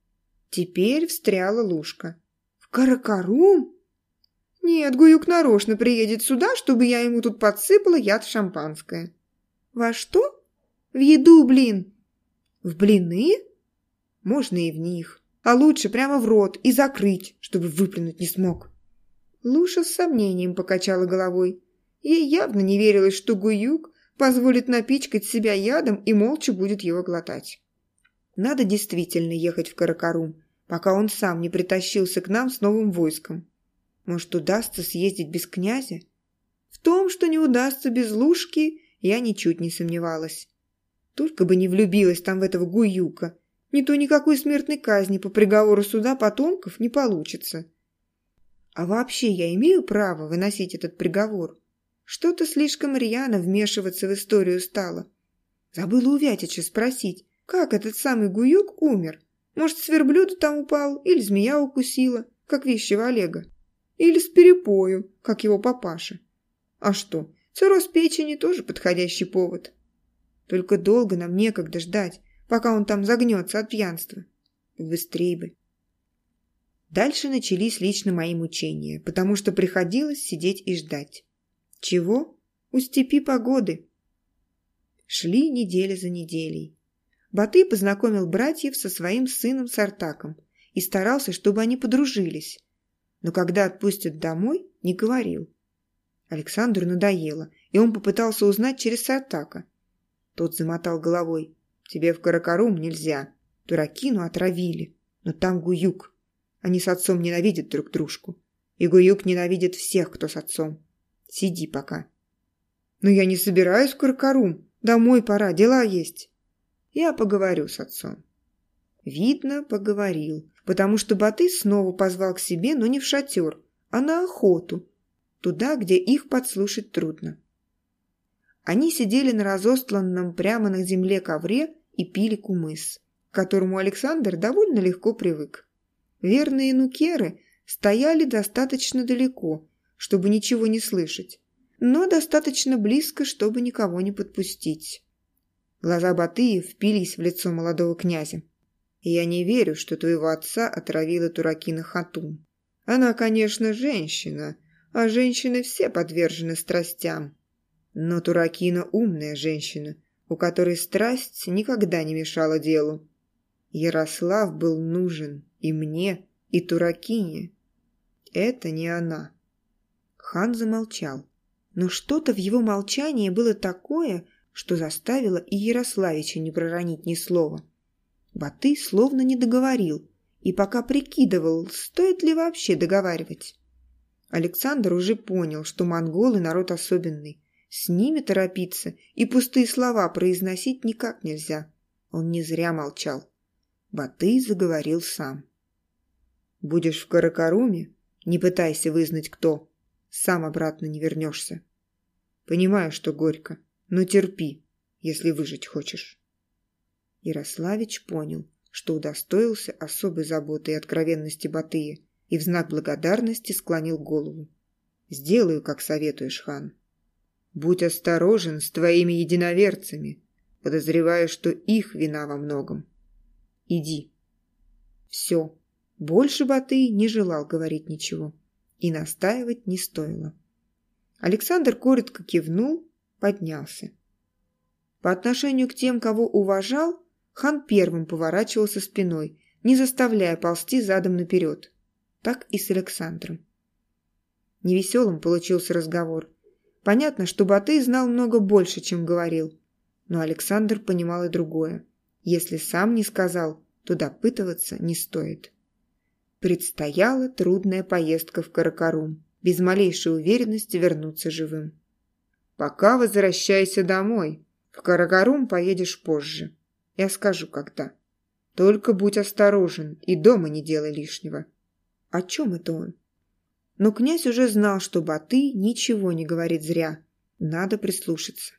Теперь встряла Лушка. «В Каракарум?» «Нет, Гуюк нарочно приедет сюда, чтобы я ему тут подсыпала яд в шампанское». «Во что?» «В еду, блин». «В блины?» «Можно и в них. А лучше прямо в рот и закрыть, чтобы выплюнуть не смог». Луша с сомнением покачала головой. Ей явно не верилось, что Гуюк позволит напичкать себя ядом и молча будет его глотать. Надо действительно ехать в Каракарум, пока он сам не притащился к нам с новым войском. Может, удастся съездить без князя? В том, что не удастся без Лушки, я ничуть не сомневалась. Только бы не влюбилась там в этого Гуюка. Не то никакой смертной казни по приговору суда потомков не получится. А вообще я имею право выносить этот приговор? Что-то слишком рьяно вмешиваться в историю стало. Забыла у Вятича спросить, как этот самый Гуюк умер. Может, с верблюда там упал, или змея укусила, как вещего Олега. Или с перепою, как его папаша. А что, цирроз печени тоже подходящий повод. Только долго нам некогда ждать, пока он там загнется от пьянства. Быстрее бы. Дальше начались лично мои мучения, потому что приходилось сидеть и ждать. Чего? У степи погоды. Шли недели за неделей. Батый познакомил братьев со своим сыном Сартаком и старался, чтобы они подружились. Но когда отпустят домой, не говорил. Александру надоело, и он попытался узнать через Сартака. Тот замотал головой. «Тебе в Каракарум нельзя. Дуракину отравили. Но там Гуюк. Они с отцом ненавидят друг дружку. И Гуюк ненавидит всех, кто с отцом. Сиди пока». «Но я не собираюсь в Каракарум. Домой пора, дела есть». Я поговорю с отцом». Видно, поговорил, потому что Баты снова позвал к себе, но не в шатер, а на охоту, туда, где их подслушать трудно. Они сидели на разостланном прямо на земле ковре и пили кумыс, к которому Александр довольно легко привык. Верные нукеры стояли достаточно далеко, чтобы ничего не слышать, но достаточно близко, чтобы никого не подпустить. Глаза Батыя впились в лицо молодого князя. «Я не верю, что твоего отца отравила Туракина Хатун. Она, конечно, женщина, а женщины все подвержены страстям. Но Туракина умная женщина, у которой страсть никогда не мешала делу. Ярослав был нужен и мне, и Туракине. Это не она». Хан замолчал. Но что-то в его молчании было такое, что заставило и Ярославича не проронить ни слова. Баты словно не договорил и пока прикидывал, стоит ли вообще договаривать. Александр уже понял, что монголы народ особенный. С ними торопиться и пустые слова произносить никак нельзя. Он не зря молчал. Баты заговорил сам. «Будешь в Каракаруме? Не пытайся вызнать, кто. Сам обратно не вернешься. Понимаю, что горько но терпи, если выжить хочешь». Ярославич понял, что удостоился особой заботы и откровенности Батыя и в знак благодарности склонил голову. «Сделаю, как советуешь, хан. Будь осторожен с твоими единоверцами, подозревая, что их вина во многом. Иди». Все. Больше Батый не желал говорить ничего. И настаивать не стоило. Александр коротко кивнул поднялся. По отношению к тем, кого уважал, хан первым поворачивался спиной, не заставляя ползти задом наперед. Так и с Александром. Невеселым получился разговор. Понятно, что Батый знал много больше, чем говорил. Но Александр понимал и другое. Если сам не сказал, то допытываться не стоит. Предстояла трудная поездка в Каракарум, без малейшей уверенности вернуться живым. «Пока возвращайся домой. В Каракарум поедешь позже. Я скажу, когда. Только будь осторожен и дома не делай лишнего». О чем это он? Но князь уже знал, что Баты ничего не говорит зря. Надо прислушаться.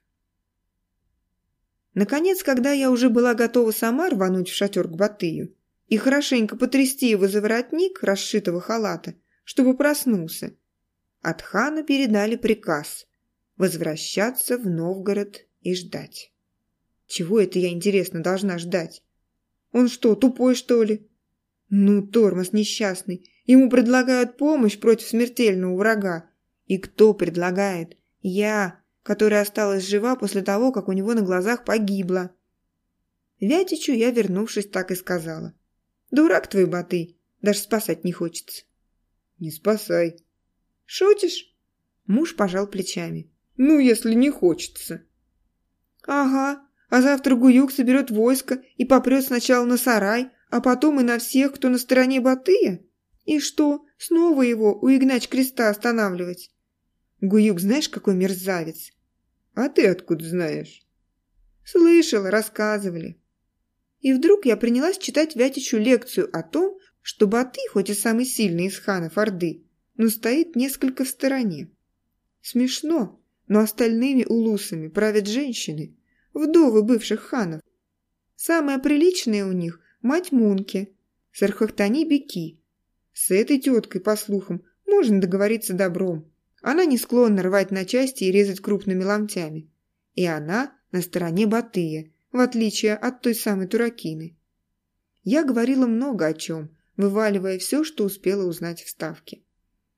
Наконец, когда я уже была готова сама рвануть в шатер к Батыю и хорошенько потрясти его за воротник расшитого халата, чтобы проснулся, от хана передали приказ возвращаться в Новгород и ждать. Чего это я, интересно, должна ждать? Он что, тупой, что ли? Ну, тормоз несчастный. Ему предлагают помощь против смертельного врага. И кто предлагает? Я, которая осталась жива после того, как у него на глазах погибла. Вятичу я, вернувшись, так и сказала. «Дурак твой, Батый, даже спасать не хочется». «Не спасай». «Шутишь?» Муж пожал плечами. «Ну, если не хочется». «Ага, а завтра Гуюк соберет войско и попрет сначала на сарай, а потом и на всех, кто на стороне Батыя? И что, снова его у Игнач Креста останавливать? Гуюк знаешь, какой мерзавец? А ты откуда знаешь? Слышала, рассказывали. И вдруг я принялась читать Вятичу лекцию о том, что Баты, хоть и самый сильный из ханов Орды, но стоит несколько в стороне. Смешно, но остальными улусами правят женщины, вдовы бывших ханов. Самое приличное у них – мать Мунки, Сархахтани Беки. С этой теткой, по слухам, можно договориться добром. Она не склонна рвать на части и резать крупными ломтями. И она на стороне Батыя, в отличие от той самой Туракины. Я говорила много о чем, вываливая все, что успела узнать в Ставке.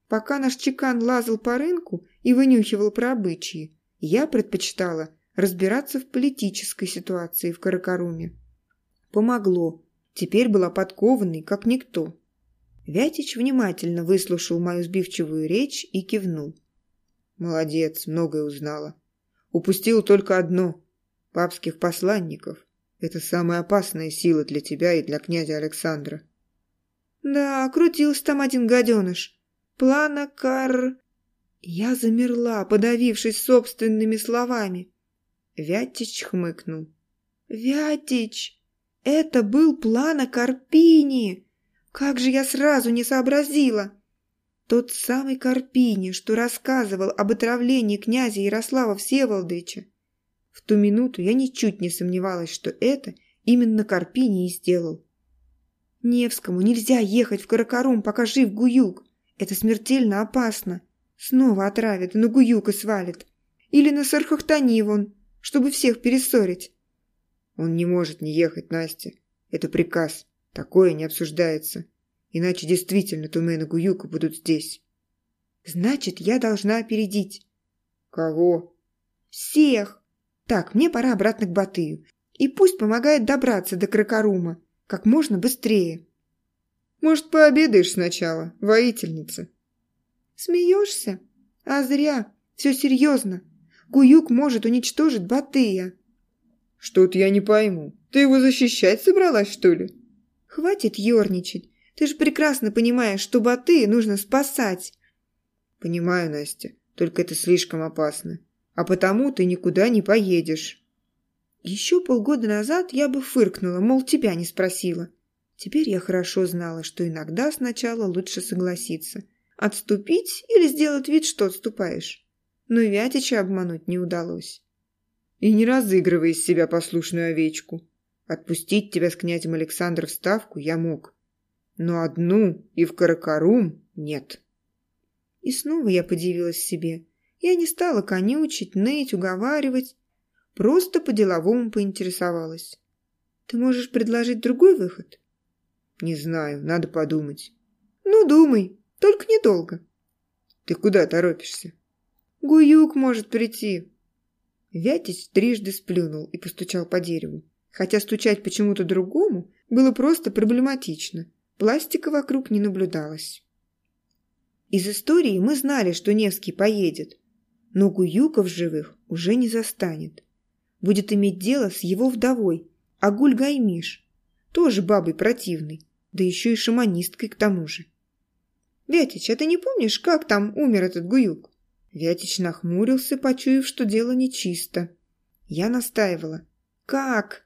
Пока наш чекан лазал по рынку и вынюхивал про обычаи, я предпочитала разбираться в политической ситуации в Каракаруме. Помогло. Теперь была подкованной, как никто. Вятич внимательно выслушал мою сбивчивую речь и кивнул. «Молодец, многое узнала. Упустил только одно – папских посланников. Это самая опасная сила для тебя и для князя Александра». «Да, крутился там один гаденыш. Плана кар...» Я замерла, подавившись собственными словами. Вятич хмыкнул. «Вятич, это был плана Карпини!» Как же я сразу не сообразила! Тот самый Карпини, что рассказывал об отравлении князя Ярослава Всеволодовича. В ту минуту я ничуть не сомневалась, что это именно Карпини и сделал. Невскому нельзя ехать в Каракарум, пока жив Гуюк. Это смертельно опасно. Снова отравит, на Гуюка свалит. Или на Сархахтани вон, чтобы всех перессорить. Он не может не ехать, Настя. Это приказ. Такое не обсуждается. Иначе действительно Тумен и Гуюка будут здесь. Значит, я должна опередить. Кого? Всех. Так, мне пора обратно к Батыю. И пусть помогает добраться до Кракорума как можно быстрее. Может, пообедаешь сначала, воительница? Смеешься? А зря. Все серьезно. Гуюк может уничтожить Батыя. Что-то я не пойму. Ты его защищать собралась, что ли? Хватит ерничать. Ты же прекрасно понимаешь, что боты нужно спасать. Понимаю, Настя, только это слишком опасно. А потому ты никуда не поедешь. Еще полгода назад я бы фыркнула, мол, тебя не спросила. Теперь я хорошо знала, что иногда сначала лучше согласиться. Отступить или сделать вид, что отступаешь. Но Вятича обмануть не удалось. И не разыгрывай из себя послушную овечку. Отпустить тебя с князем Александром в Ставку я мог. Но одну и в Каракарум нет. И снова я подивилась себе. Я не стала конючить, ныть, уговаривать. Просто по-деловому поинтересовалась. Ты можешь предложить другой выход? Не знаю, надо подумать. Ну, думай, только недолго. Ты куда торопишься? Гуюк может прийти. Вятич трижды сплюнул и постучал по дереву хотя стучать почему-то другому было просто проблематично. Пластика вокруг не наблюдалось. Из истории мы знали, что Невский поедет, но Гуюков живых уже не застанет. Будет иметь дело с его вдовой, Агуль Гаймиш, тоже бабой противной, да еще и шаманисткой к тому же. «Вятич, а ты не помнишь, как там умер этот Гуюк?» Вятич нахмурился, почуяв, что дело нечисто. Я настаивала. «Как?»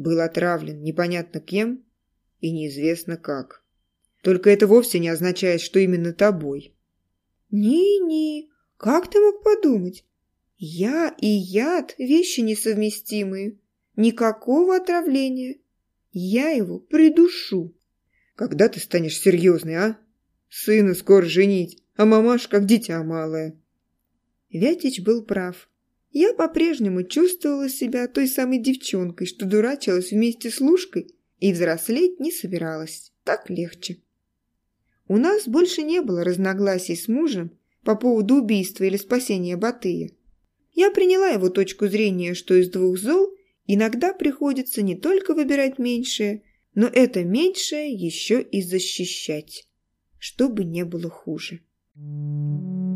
Был отравлен непонятно кем и неизвестно как. Только это вовсе не означает, что именно тобой. «Не-не, как ты мог подумать? Я и яд – вещи несовместимые. Никакого отравления. Я его придушу». «Когда ты станешь серьезной, а? Сына скоро женить, а мамаш как дитя малое». Вятич был прав. Я по-прежнему чувствовала себя той самой девчонкой, что дурачилась вместе с Лужкой и взрослеть не собиралась. Так легче. У нас больше не было разногласий с мужем по поводу убийства или спасения Батыя. Я приняла его точку зрения, что из двух зол иногда приходится не только выбирать меньшее, но это меньшее еще и защищать, чтобы не было хуже. Thank you.